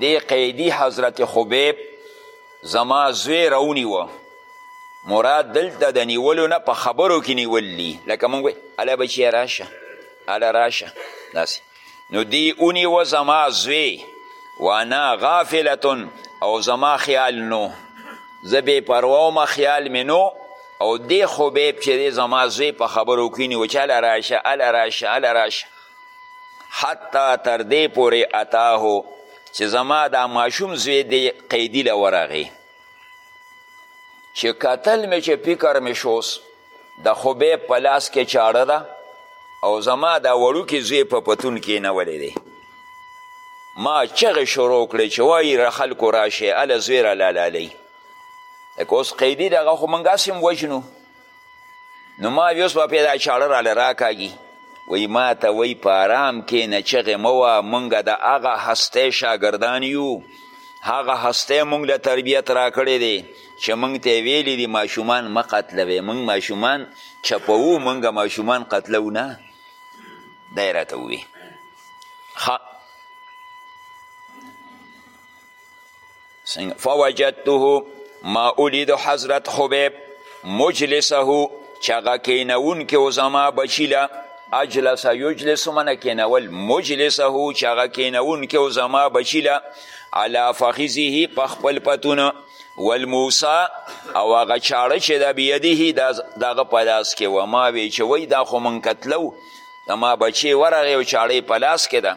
دی قیدی حضرت خبیب زما زوی راونیوه مراد دلته د نیولو نه په خبرو کې نیول دي لکه موږ وایي هله بچیه راشه هله راشه داسې نو دی ونیوه زما زوی وانا غافلتن او زما خیال نو زه بې پروا وم خیال مې نو او دې خبیب چې دی زما زوی په خبرو کې نیوه چې هله راشه هله راشه هله راشه حتی تر دې پورې اتاهو چې زما دا ماشوم زوی دی قیدي له ورغی چې کتل مې چې فکر مې شوس د خبیب په لاس کې چاړه ده او زما دا وړوکي زوی په پتون کې نولی دی ما چغې شروع کړې چې وایي را خلکو راشي هله زوی را لالالی لکه اوس قیدي دغه خو موږ هسې هم وژنو نو ما یوس په پیدا چاړه راله راکاږي وی ما ته وی په آرام کینه چغې مه وه مونږ د هغه هستی شاګردان یو هغه هستی مونږ له تربیت راکړی دی چې مونږ ته یې ویلي دي ماشومان مه قتلوې مونږ ماشومان چپوو مونږ ماشومان قتلو نه دی راته ووی فوجدته ما اولید حضرت خبیب مجلسه چې هغه کینوونکی و زما بچي له اجلس یجلس منه کینول مجلسه چې هغه کینوونکی و زما بچي له علی فخذه په خپل پتونه والموسی او هغه چاړه چې د بیده دغه په لاس کې و ما وی چې وای دا خو من کتلو زما بچی ورغی او چاړه په لاس کې ده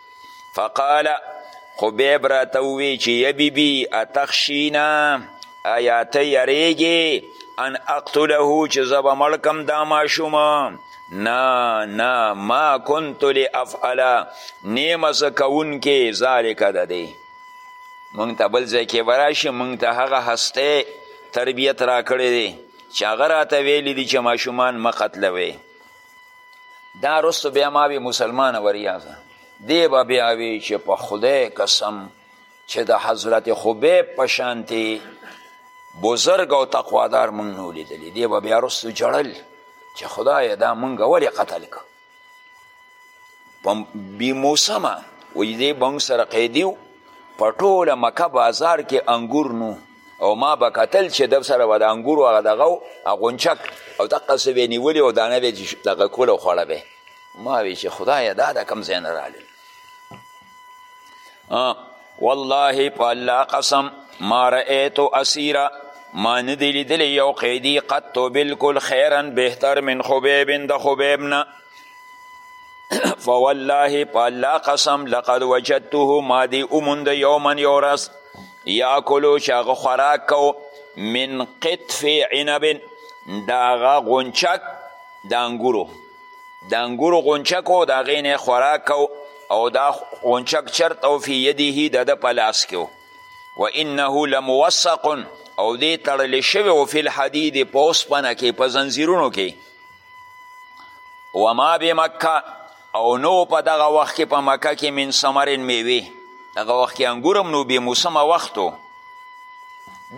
فقال خبیب راته ووی چې یا بیبي اتخشینا ایا ته یریږې ان اقتله چې زه به مړ کم دا ماشوم نه نه ما کنت لافعله نیمه زه کوونکې ذالکه ده دی مونږ ته بل ځای کې به راشي مونږ ته هغه هستی تربیت راکړی دی چې هغه راته ویلی دي چې ماشومان مه قتلوئ دا رستو بیا ما وی مسلمانه وریاضه دی به بیا وی چې په خدای قسم چې د حضرت خبیب په شانتې بزرګ او تقوادار مونږ نه ولیدلی دی به بیا رستو جړل چې خدای دا مونږ ولې قتل که په بی موسمه وی دی به مونږ سره قیدي په ټوله مکه بازار کې انګور نو او ما به کتل چې ده سره به د انګورو هغه دغه و غونچک او دقسې به یې نیولي او دانه به یې دغه کول او خوړه به ما وی چې خدایه دا د کوم ځای نه راغلل والله په الله قسم ما رأیتو اسیره ما ندی لیدلی یو قیدی قطو بالکل خیرا بهتر من خبیب د خبیب نه فوالله په الله قسم لقد وجدته ما دی اوموند یوما یو ورځ یاکلو چې هغه خوراک کو من قطف عنب د هغه غونچک د انګورو د انګورو غونچک و د هغې نه خوراک کو او دا غونچک چرته و فی یده د ده په لاس کې و انه لموثق او دې تړلی شوی و فی الحدید په اوسپنه کې په زنځیرونو کې وما بمکه او نو په دغه وخت کې په مکه کې من ثمرن میوې دغه وخت کې انګور هم نو بې موسمه وخت و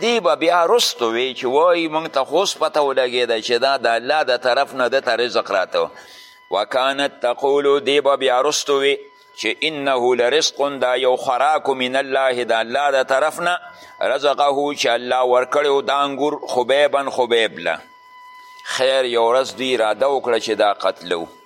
دی به بیا رستو وی چې وایي موږ ته خوس پته ولګېده چې دا د الله د طرف نه ده ته رزق راته وکانت تقولو دی به بیا رستو وی چې انه لرزق دا یو خوراک من الله د الله د طرف نه رزقه چې الله ورکړی و دا انګور خبیبا خبیب له خیر یو ورځ دوی اراده وکړه چې دا قتلو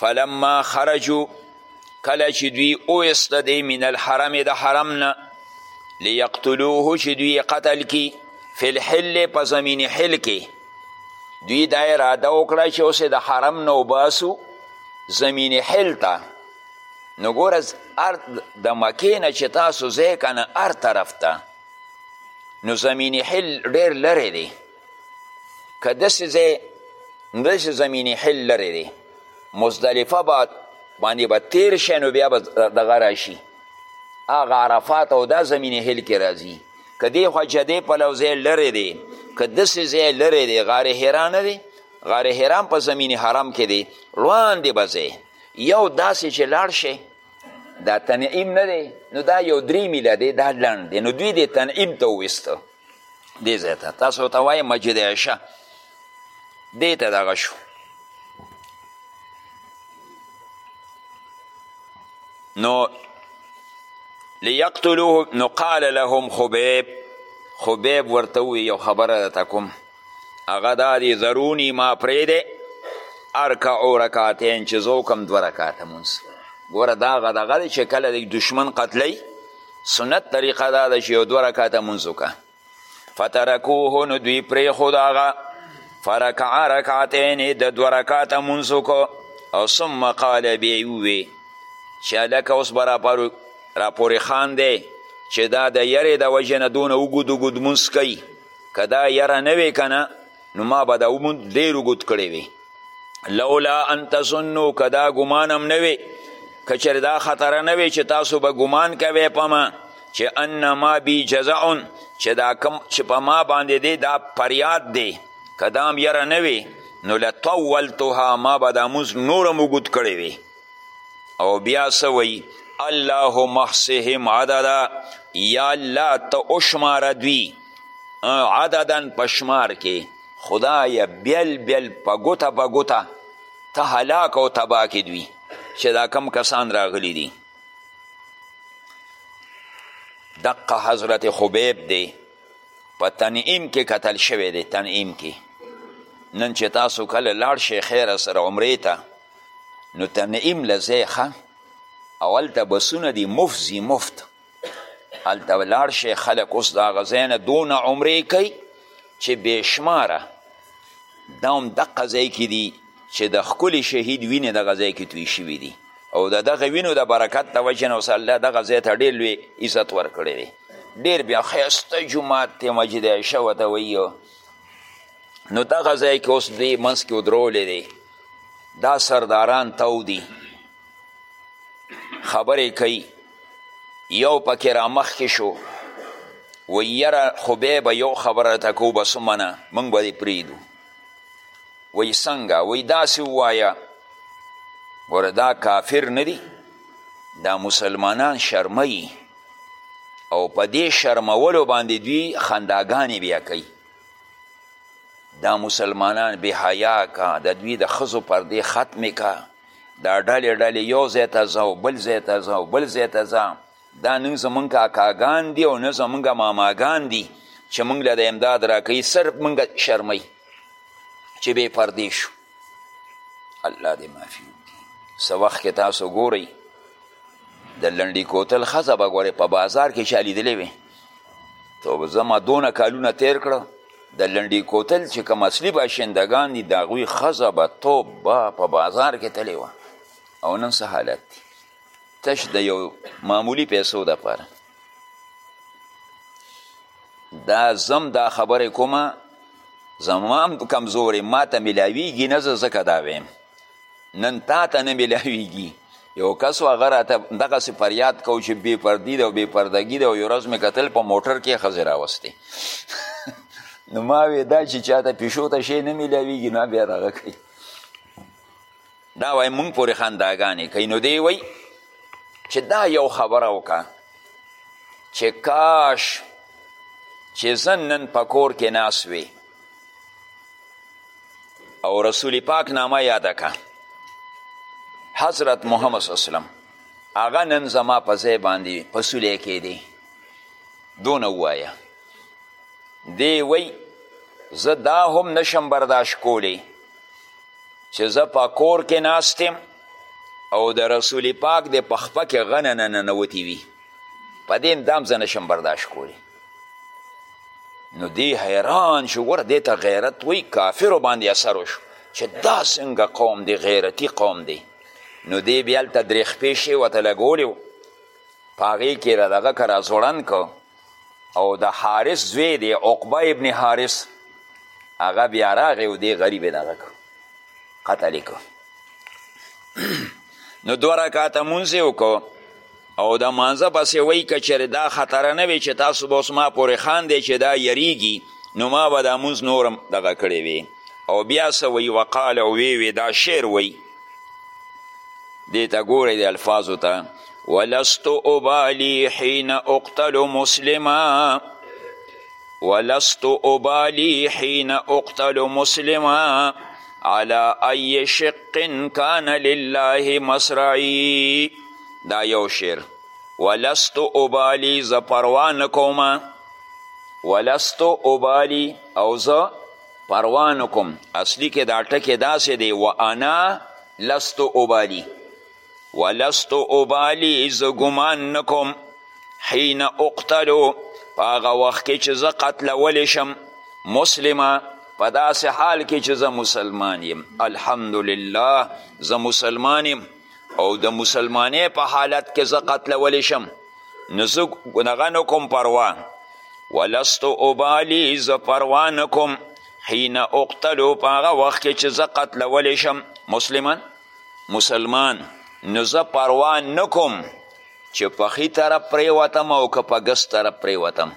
فلما خرجو کله چې دوی اویست دی من الحرم د حرم نه لیقتلوه چې دوی قتل کی فی الحل په زمین حل کې دوی دا اراده وکړه چې اوس د حرم نه وباسو زمین حل ته نو ګوره هر د مکې نه چې تاسو ځای که نه هر طرف ته نو زمین حل ډېر لرې دی که داسې ځای داسې زمینې حل لرې دی مزدلفه به باندې به تیر شی نو بیا به دغه راشي هغه عرفات او دا زمینې حل کې راځي که دې خوا جدې پلو ځای لرې دی که داسې ځای لرې دی غار حرا نه دی غار حرام په زمینې حرم کې دی وړاندې به ځای یو داسې چې لاړ شي دا تنعیم نه دی نو دا یو درې میله دی دا لنډ دی نو دوی دې تنعیم ته وویسته دې ځای ته تاسو ته وایې مسجد عایشه دې ته دغه شو نو لیقتلوه نو قال لهم خبیب خبیب ورته ووی یو خبره درته کوم هغه دا دی ذرونی ما پریده ارکعو رکعتین چې زه وکم دوه رکعته مونځ ګوره دا هغه دغه دی چې کله د دشمن قتلی سنت طریقه دا ده چې یو دوه رکعته مونځ وکړه فترکوه نو دوی پرېښود هغه فرکع رکعتین د دوه رکعته مونځ وکړو او ثم قال بیا یې ووې چې هلکه اوس به راپورې خان دی چې دا د یرې د وجې نه دونه اوږد اوږد مونځ کوي که دا یره نه وی کنه نو ما به دا وموند ډیر وګوت کړی وی لولا ان تظنو که دا ګمان هم نه وی که چېرې دا خطره نه وی چې تاسو به ګمان کوی په ما چې انما بی جزعون چې دا کم چې په ما باندې دی دا فریاد دی که دا هم یره نه وی نو لطولتها ما به دا موز نورم وګوت کړی وی او بیا سوی الله محسهم عددا یا الله ته وشماره دوی عددا په شمار کې خدایه بیل بیل په ګوته په ګوته ته هلاک او تباه کې دوی چې دا کم کسان راغلی دي دقه حضرت خبیب دی په تنعیم کې قتل شوی دی تنعیم کې نن چې تاسو کله لاړ شئ خیره سره عمرې ته نو تنعیم له ځای ښه او هلته بسونه دي مفت ځي مفت هلته ولاړ شئ خلک اوس د هغه ځای نه دونه عمرې کوي چې بېشماره دا هم دقه ځای کې دي چې د ښکلي شهید وینې دغه ځای کې توی شوي دي او د دغه وینو د برکت د وجې نه اوس الله دغه ځای ته ډېر لوی عزت ورکړی دی ډېر بیا ښایسته جومات دی مسجد عایشه ورته وایي نو دغه ځای کې اوس دوی منځ کې ودرولی دی دا سرداران تاو دي خبرې کوي یو پکې رامخکې شو و یره خدای به یو خبره ته کو بس منه موږ به دې پرېږدو وایي څنګه وایي داسې ووایه ګوره دا کافر نه دي دا مسلمانان شرموي او په دې شرمولو باندې دوی خنداګانې بیا کوي دا مسلمانان بې حیا کا د دوی د ښځو پردې ختمې کا دا ډلې ډلې یو ځای ته ځه او بل ځای ته ځه او بل ځای ته ځه دا نن زمونږ کاکاګان دي او نه زمونږ ماماګان دي چې مونږ له د امداد راکوي صرف مونږ شرموي چې بې پردې شو الله دې معافي وکړي څه وخت کې تاسو ګورئ د لنډي کوتل ښځه به ګورې په بازار کې چا لیدلې وي تو زما دونه کالونه تیر کړه د لنډی کوتل چې کوم اصلي باشندګان دي د هغوی ښځه به توب به په بازار کې تللی وه او نن څه حالت دی تش د یو معمولی پیسو دپاره دا زم دا خبرې کومه زمام کمزورې ما ته میلاویږي نه زه ځکه دا ویم نن تا ته نه ملاویږي یو کس و هغه راته دغسې فریاد کو چې بې پردي ده او بې پردګي ده او یو ورځ مې کتل په موټر کې ښځې راوستې نو ما وې دا چې چاته پیشو ته شی نه میلاویږي نو بیا دغه کوي دا وایي مونږ پورې خنداګانې کوي نو دی وایي چې دا یو خبره وکړه چې کاش چې زه نن په کور کې ناست وې او رسول پاک نامه یاده که حضرت محمد صلی وسلم هغه نن زما په ځای باندې په سولی کې دی دونه ووایه دی وی زه دا هم نشم برداشت کولی چې زه په کور کې ناستم او د رسول پاک د پخپه کې غنه نه ننوتی وي په دې دام زه نشم برداشت کولی نو دی حیران شو ګوره دې ته غیرت وی کافرو باندې اثر وشو چې دا څنګه قوم دی غیرتی قوم دی نو دی بیا هلته درې خپې شی ورته لګولی و په هغې کې د دغه که راځوړند که او د حارس زوی دی عقبه ابن حارس هغه بیا راغی او دی غریب یې دغه که قتل یې که نو دوه رکاته مونځ یې وکړو او د مانځه پسې وایي که چېرې دا خطره نه وي چې تاسو به اوس ما پورې خاندې چې دا یریږي نو ما به دا مونځ نورم دغه کړی وي او بیا څه وایي وقال او وی وی دا شعر وایي دې ته ګورئ د الفاظو ته ولست ابالي حين اقتل مسلما ولست ابالي حين اقتل مسلما على اي شق كان لله مصرعي دا یو شعر ولست ابالی زه پروا نه کوم ولست ابالی او زه پروا نه کوم اصلي کې دا ټکی داسې دی و انا لست ابالی ولست ابالی زه ګمان نه کوم حین اقتلو په هغه وخت کې چې زه قتلولی شم مسلمه په داسې حال کې چې زه مسلمان یم الحمدلله زه مسلمان یم او د مسلمانۍ په حالت کې زه قتلولی شم نو زه دغه نه کوم پروا ولست ابالي زه پروا نه کوم حین اقتلو په هغه وخت کې چې زه قتلولی شم مسلمان مسلمان نو زه پروا نه کوم چې په ښي طرف پرېوتم او که په ګس طرف پرېوتم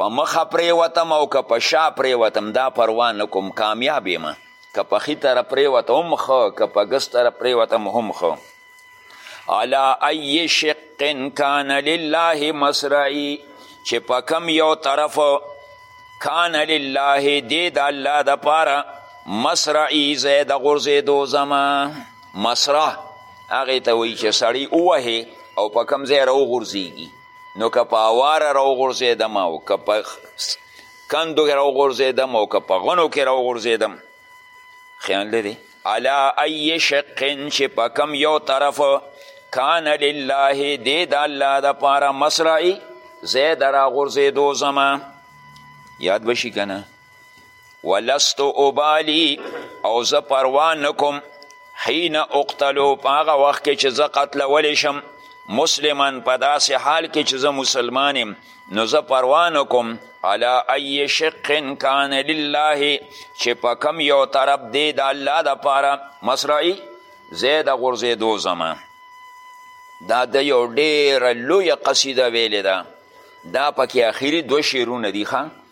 په مخه پرېوتم او که په شا پرېوتم دا پروا نه کوم کامیاب یم که په ښي طرف پرېوته هم ښه که په ګس طرف پرېوته هم ښه علا ای شق کان لله مسرعی چې په کم یو طرف کان لله دی د الله دپاره مسرعی ځای د غورځېدو زما مسرع هغې ته وایي چې سړی ووهې او په کم ځای راوغورځېږي نو که په اواره راوغورځېدم او که په کندو کې راوغورځېدم او که په غنو کې راوغورځېدم خیال دی علا ای شقن چې په کم یو طرف کان لله دی د الله دپاره مصرعي زه د راغورځېدو زما یاد به شي که نه ولست ابالي او زه پروا نه کوم حین اقتلو په هغه وخت کې چې زه قتلولی شم مسلما په داسې حال کې چې زه مسلمان یم نو زه پروا نه کوم علا ای شق کان لله چې په کم یو طرف دی د الله دپاره مصرعي زه د غورځېدو زما دا د یو ډېره لویه قصیده ویلې ده دا پکې اخري دوه شعرونه دي ښه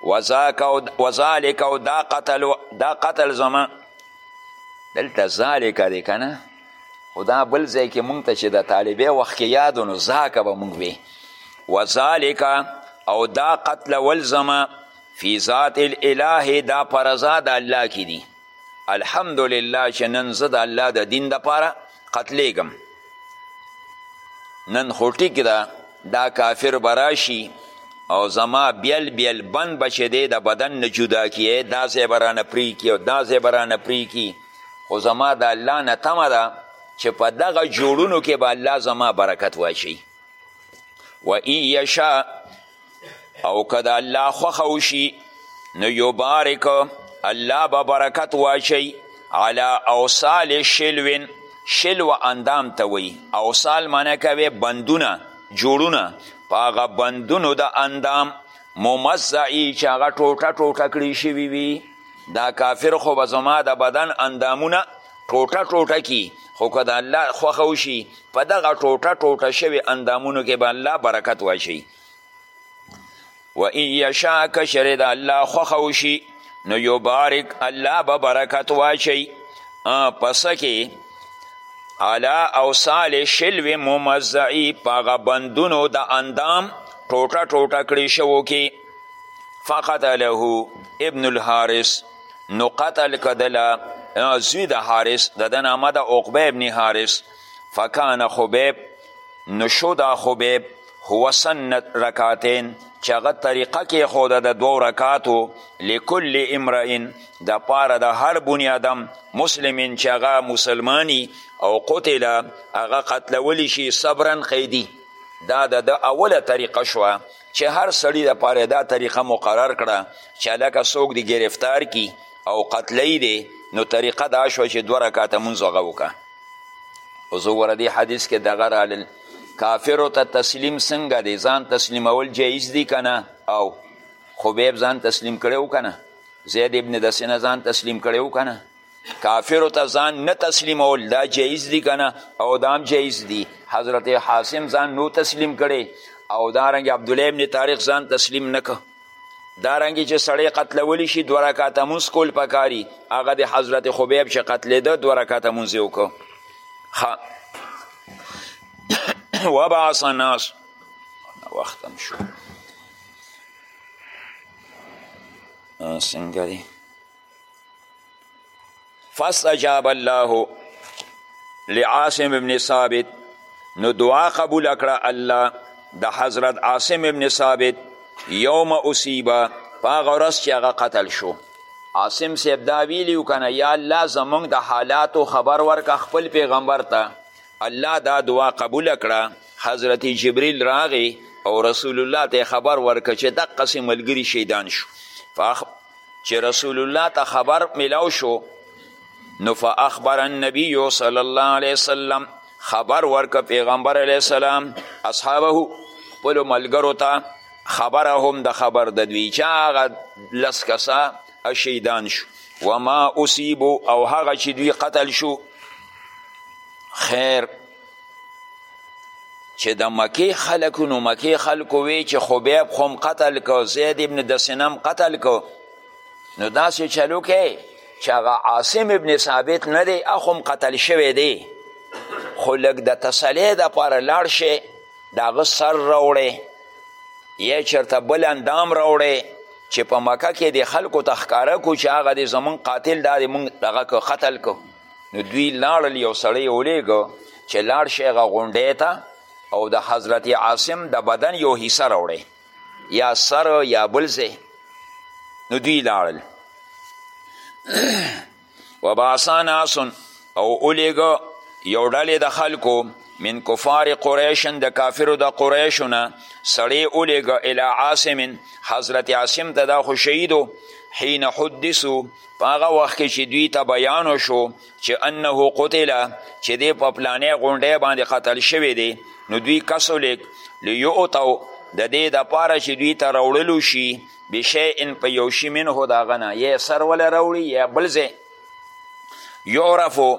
وذاک او وذالک او دا قتل دا قتل زما دلته ذالک دی که نه خو دا بل ځای کې مونږ ته چې د طالبې وخت کې یادو نو ذاکه به مونږ وي وذالک او دا قتل ول زما فی ذات الاله دا پرزا د الله کې دي الحمدلله چې نن زه د الله د دین دپاره قتلیږم نن خو ټیک ده دا کافر به راشي او زما بیل بیل بند به چې دی د بدن نه جدا کیه دا ځای به رانه پرې کي او دا ځای به رانه پرې کي خو زما د الله نه تمه ده چې په دغه جوړونو کې به الله زما برکت واچوي و ان یشا او که د الله خوښه وشي نو یبارک الله به برکت واچوي علی اوصال شلوین شلو اندام ته وایي اوصال معنی کوي بندونه جوړونه په هغه بندونو د اندام ممزعي چې هغه ټوټه ټوټه کړی شوي وي دا کافر خو به زما د بدن اندامونه ټوټه ټوټه کی خو که د الله خوښه وشي په دغه ټوټه ټوټه شوي اندامونو کې به الله برکت واچوي و ان یشا که چېرې د الله خوښه وشي نو یبارک الله به برکت واچوي پس کې علا اوصال شلو ممزعی پاغه بندونو د اندام ټوټه ټوټه کړی شوو کې فقط له ابن الحارث نو قتل کدلا زوی د حارث د د نامه د عقبه ابن حارث فکان خبیب نو شو دا خبیب هو سنت رکعتین چې هغه طریقه کې خوده د دوو رکعاتو لکل امرئن د پاره د هر بني آدم مسلمین چې هغه مسلمانی او قتل هغه قتلولی شي صبرا قیدی دا د د اوله طریقه شوه چې هر سړي د پاره دا طریقه مقرر کړه چې هلکه څوک دی گرفتار کی او قتلی دی نو طریقه دا شوه چې دوه رکعاته مونځ هغه وکړه اوس وګوره دې حدیث کې دغه رالل کافرو ته تسلیم څنګه دی ځان تسلیمول جایز دی کنه او خبیب ځان تسلیم کړی و کنه زید ابن دسنه ځان تسلیم کړی و کنه کافرو ته ځان نه تسلیمول دا جایز دی کنه او دام جایز دی حضرت حاسم ځان نو تسلیم کړی او دارنګ عبدالله ابن طارق ځان تسلیم نکه دارنګې چې سړی قتلولی شي دوه رکاته مونځ کول پکاري هغه د حضرت خبیب چې قتلېده دوه رکاته مونځ یې وکړو وبعث ناس وختم شو څنګه دی فاستجاب الله لعاصم ابن ثابت نو دعا قبول کړه الله د حضرت عاصم ابن ثابت یوم اصیبه په هغه ورځ چې هغه قتل شو عاصم صاحب دا ویلي کنه یا الله زمونږ د حالاتو خبر ورکه خپل پیغمبر ته الله دا دعا قبول کړه حضرت جبریل راغی او رسول الله ته خبر ورکه چې دقسې ملګري شیدان شو چې رسول الله ته خبر ملاو شو نو فاخبر النبی صلی الله علیه وسلم خبر ورک پیغمبر علیه السلام اصحابه خپلو ملګرو ته خبره هم د خبر د دوی چې هغه لس کسه شهیدان شو وما اصیبو او هغه چې دوی قتل شو خیر چې د مکې خلک نو مکې خلکو وی چې خبیب خو قتل کو زید ابن دسنم قتل کو نو داسې چلو کې چې هغه عاصم ابن ثابت نه دی اخو هم قتل شوی دی خو لږ د تسلۍ دپاره لاړ شي د هغه سر راوړی یا چېرته بل اندام راوړی چې په مکه کې د خلکو ته ښکاره کړو چې هغه د زمونږ قاتل دا د مونږ دغه که قتل کو نو دوی لاړل یو سړی ولیږه چې لاړ شي هغه غونډې ته او د حضرت عاصم د بدن یو حصه راوړی یا سر یا بل ځای نو دوی لاړل وبعثا ناس او ولیږه یو ډلې د خلکو من کفار قریشن د کافرو د قریشو نه سړی ولیږه الی عاصم حضرت عاصم ته دا خو شهیدو حین حدثو په هغه وخت کې چې دوی ته بیان شو چې انه قتل چې دی په پلانې غونډۍ باندې قتل شوی دی نو دوی کس ولیک لیؤتو د دې دپاره چې دوی ته راوړلو شي بشیئن په یو شي منه د هغه نه یا سر وله راوړي یا بل ځای یعرفو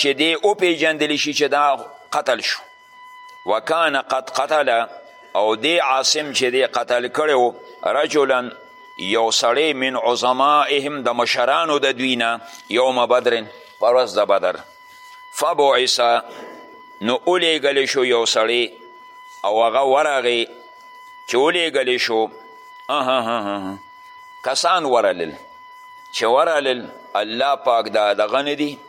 چې دی وپېژندل شي چې دا قتل شو وکان قد قتل او دی عاصم چې دی قتل کړو رجلا یو سړی من عظمائهم د مشرانو د دوی نه یوم بدر په ورځ د بدر فبعث نو ولیږل شو یو سړی او هغه ورغی چې ولیږل شو کسان ورلل چې ورلل الله پاک دا دغه نه دي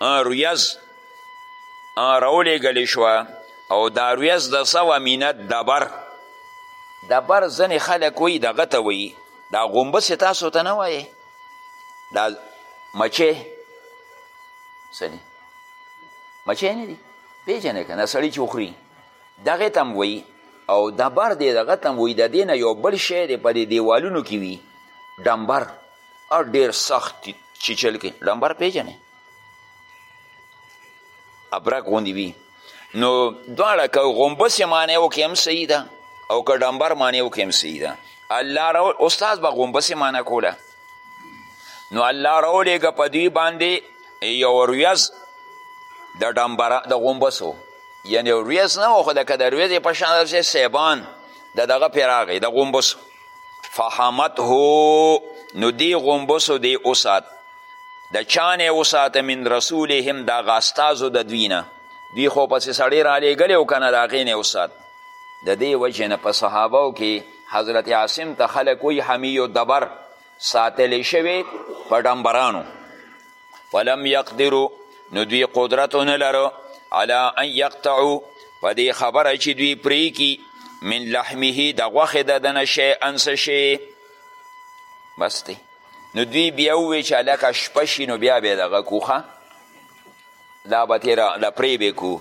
رویز راولېږل شوه او دا رویز د څه وه مینت دبر دبر ځینې خلک وایي دغه ته وایي دا غومبسې تاسو ته نه وایې دا مچې څه دي مچې نه دي پېژنې که نه سړي چې وخوري دغې ته هم وایي او دبر دی دغه ته هم وایي د دې نه یو بل شی دی په دې دیوالونو کې وي ډمبر ډیر سخت چیچل کوي ډمبر پیژنې ابرک غوندې وي نو دواړه که غومبسې معنی وکړي هم صحیح ده او که ډمبر معنی وکړي هم صحیح ده الله را استاد به غومبسې معنی کوله نو الله راولیږه په دوی باندې یو ورځ د ډمبره د غومبسو یعنی ورځ نه و خو لکه د ورځې په شان داسې سیبان د دغه پرې راغی د غومبسو فحمته نو دی غومبسو دی اوسات د چانه اوساته من رسولهم دا غاستازو د دوی نه دوی خو پسې سړی رالیږلی او که نه د هغې نه اوسات د دې وجې نه په صحابو کې حضرت عاصم ته خلک وی حمیو دبر ساتلی شوی په ډمبرانو فلم یقدرو نو دوی قدرت نه لرو علا ان یقطعو په دې خبره چې دوی پرې کی من لحمه د غوښې د دنه شی انس شی بس دی نو دوی بیا ووی چې هلکه شپه شي نو بیا به یې دغه کوښه دا به تیره دا پری به کو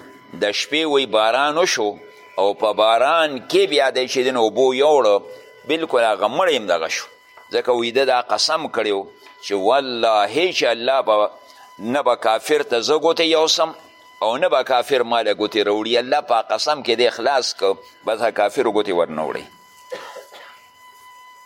د شپې وی باران وشو او په باران کې بیا دی چې دین اوبو یوړو بلکل هغه مړی هم دغه شو ځکه ویده دا قسم کړی و چې والله چې الله به نه به کافر ته زه ګوتې یوسم او نه به کافر ما له ګوتې راوړي الله په قسم کې دی خلاص که بس کافرو ګوتې ورنه وړي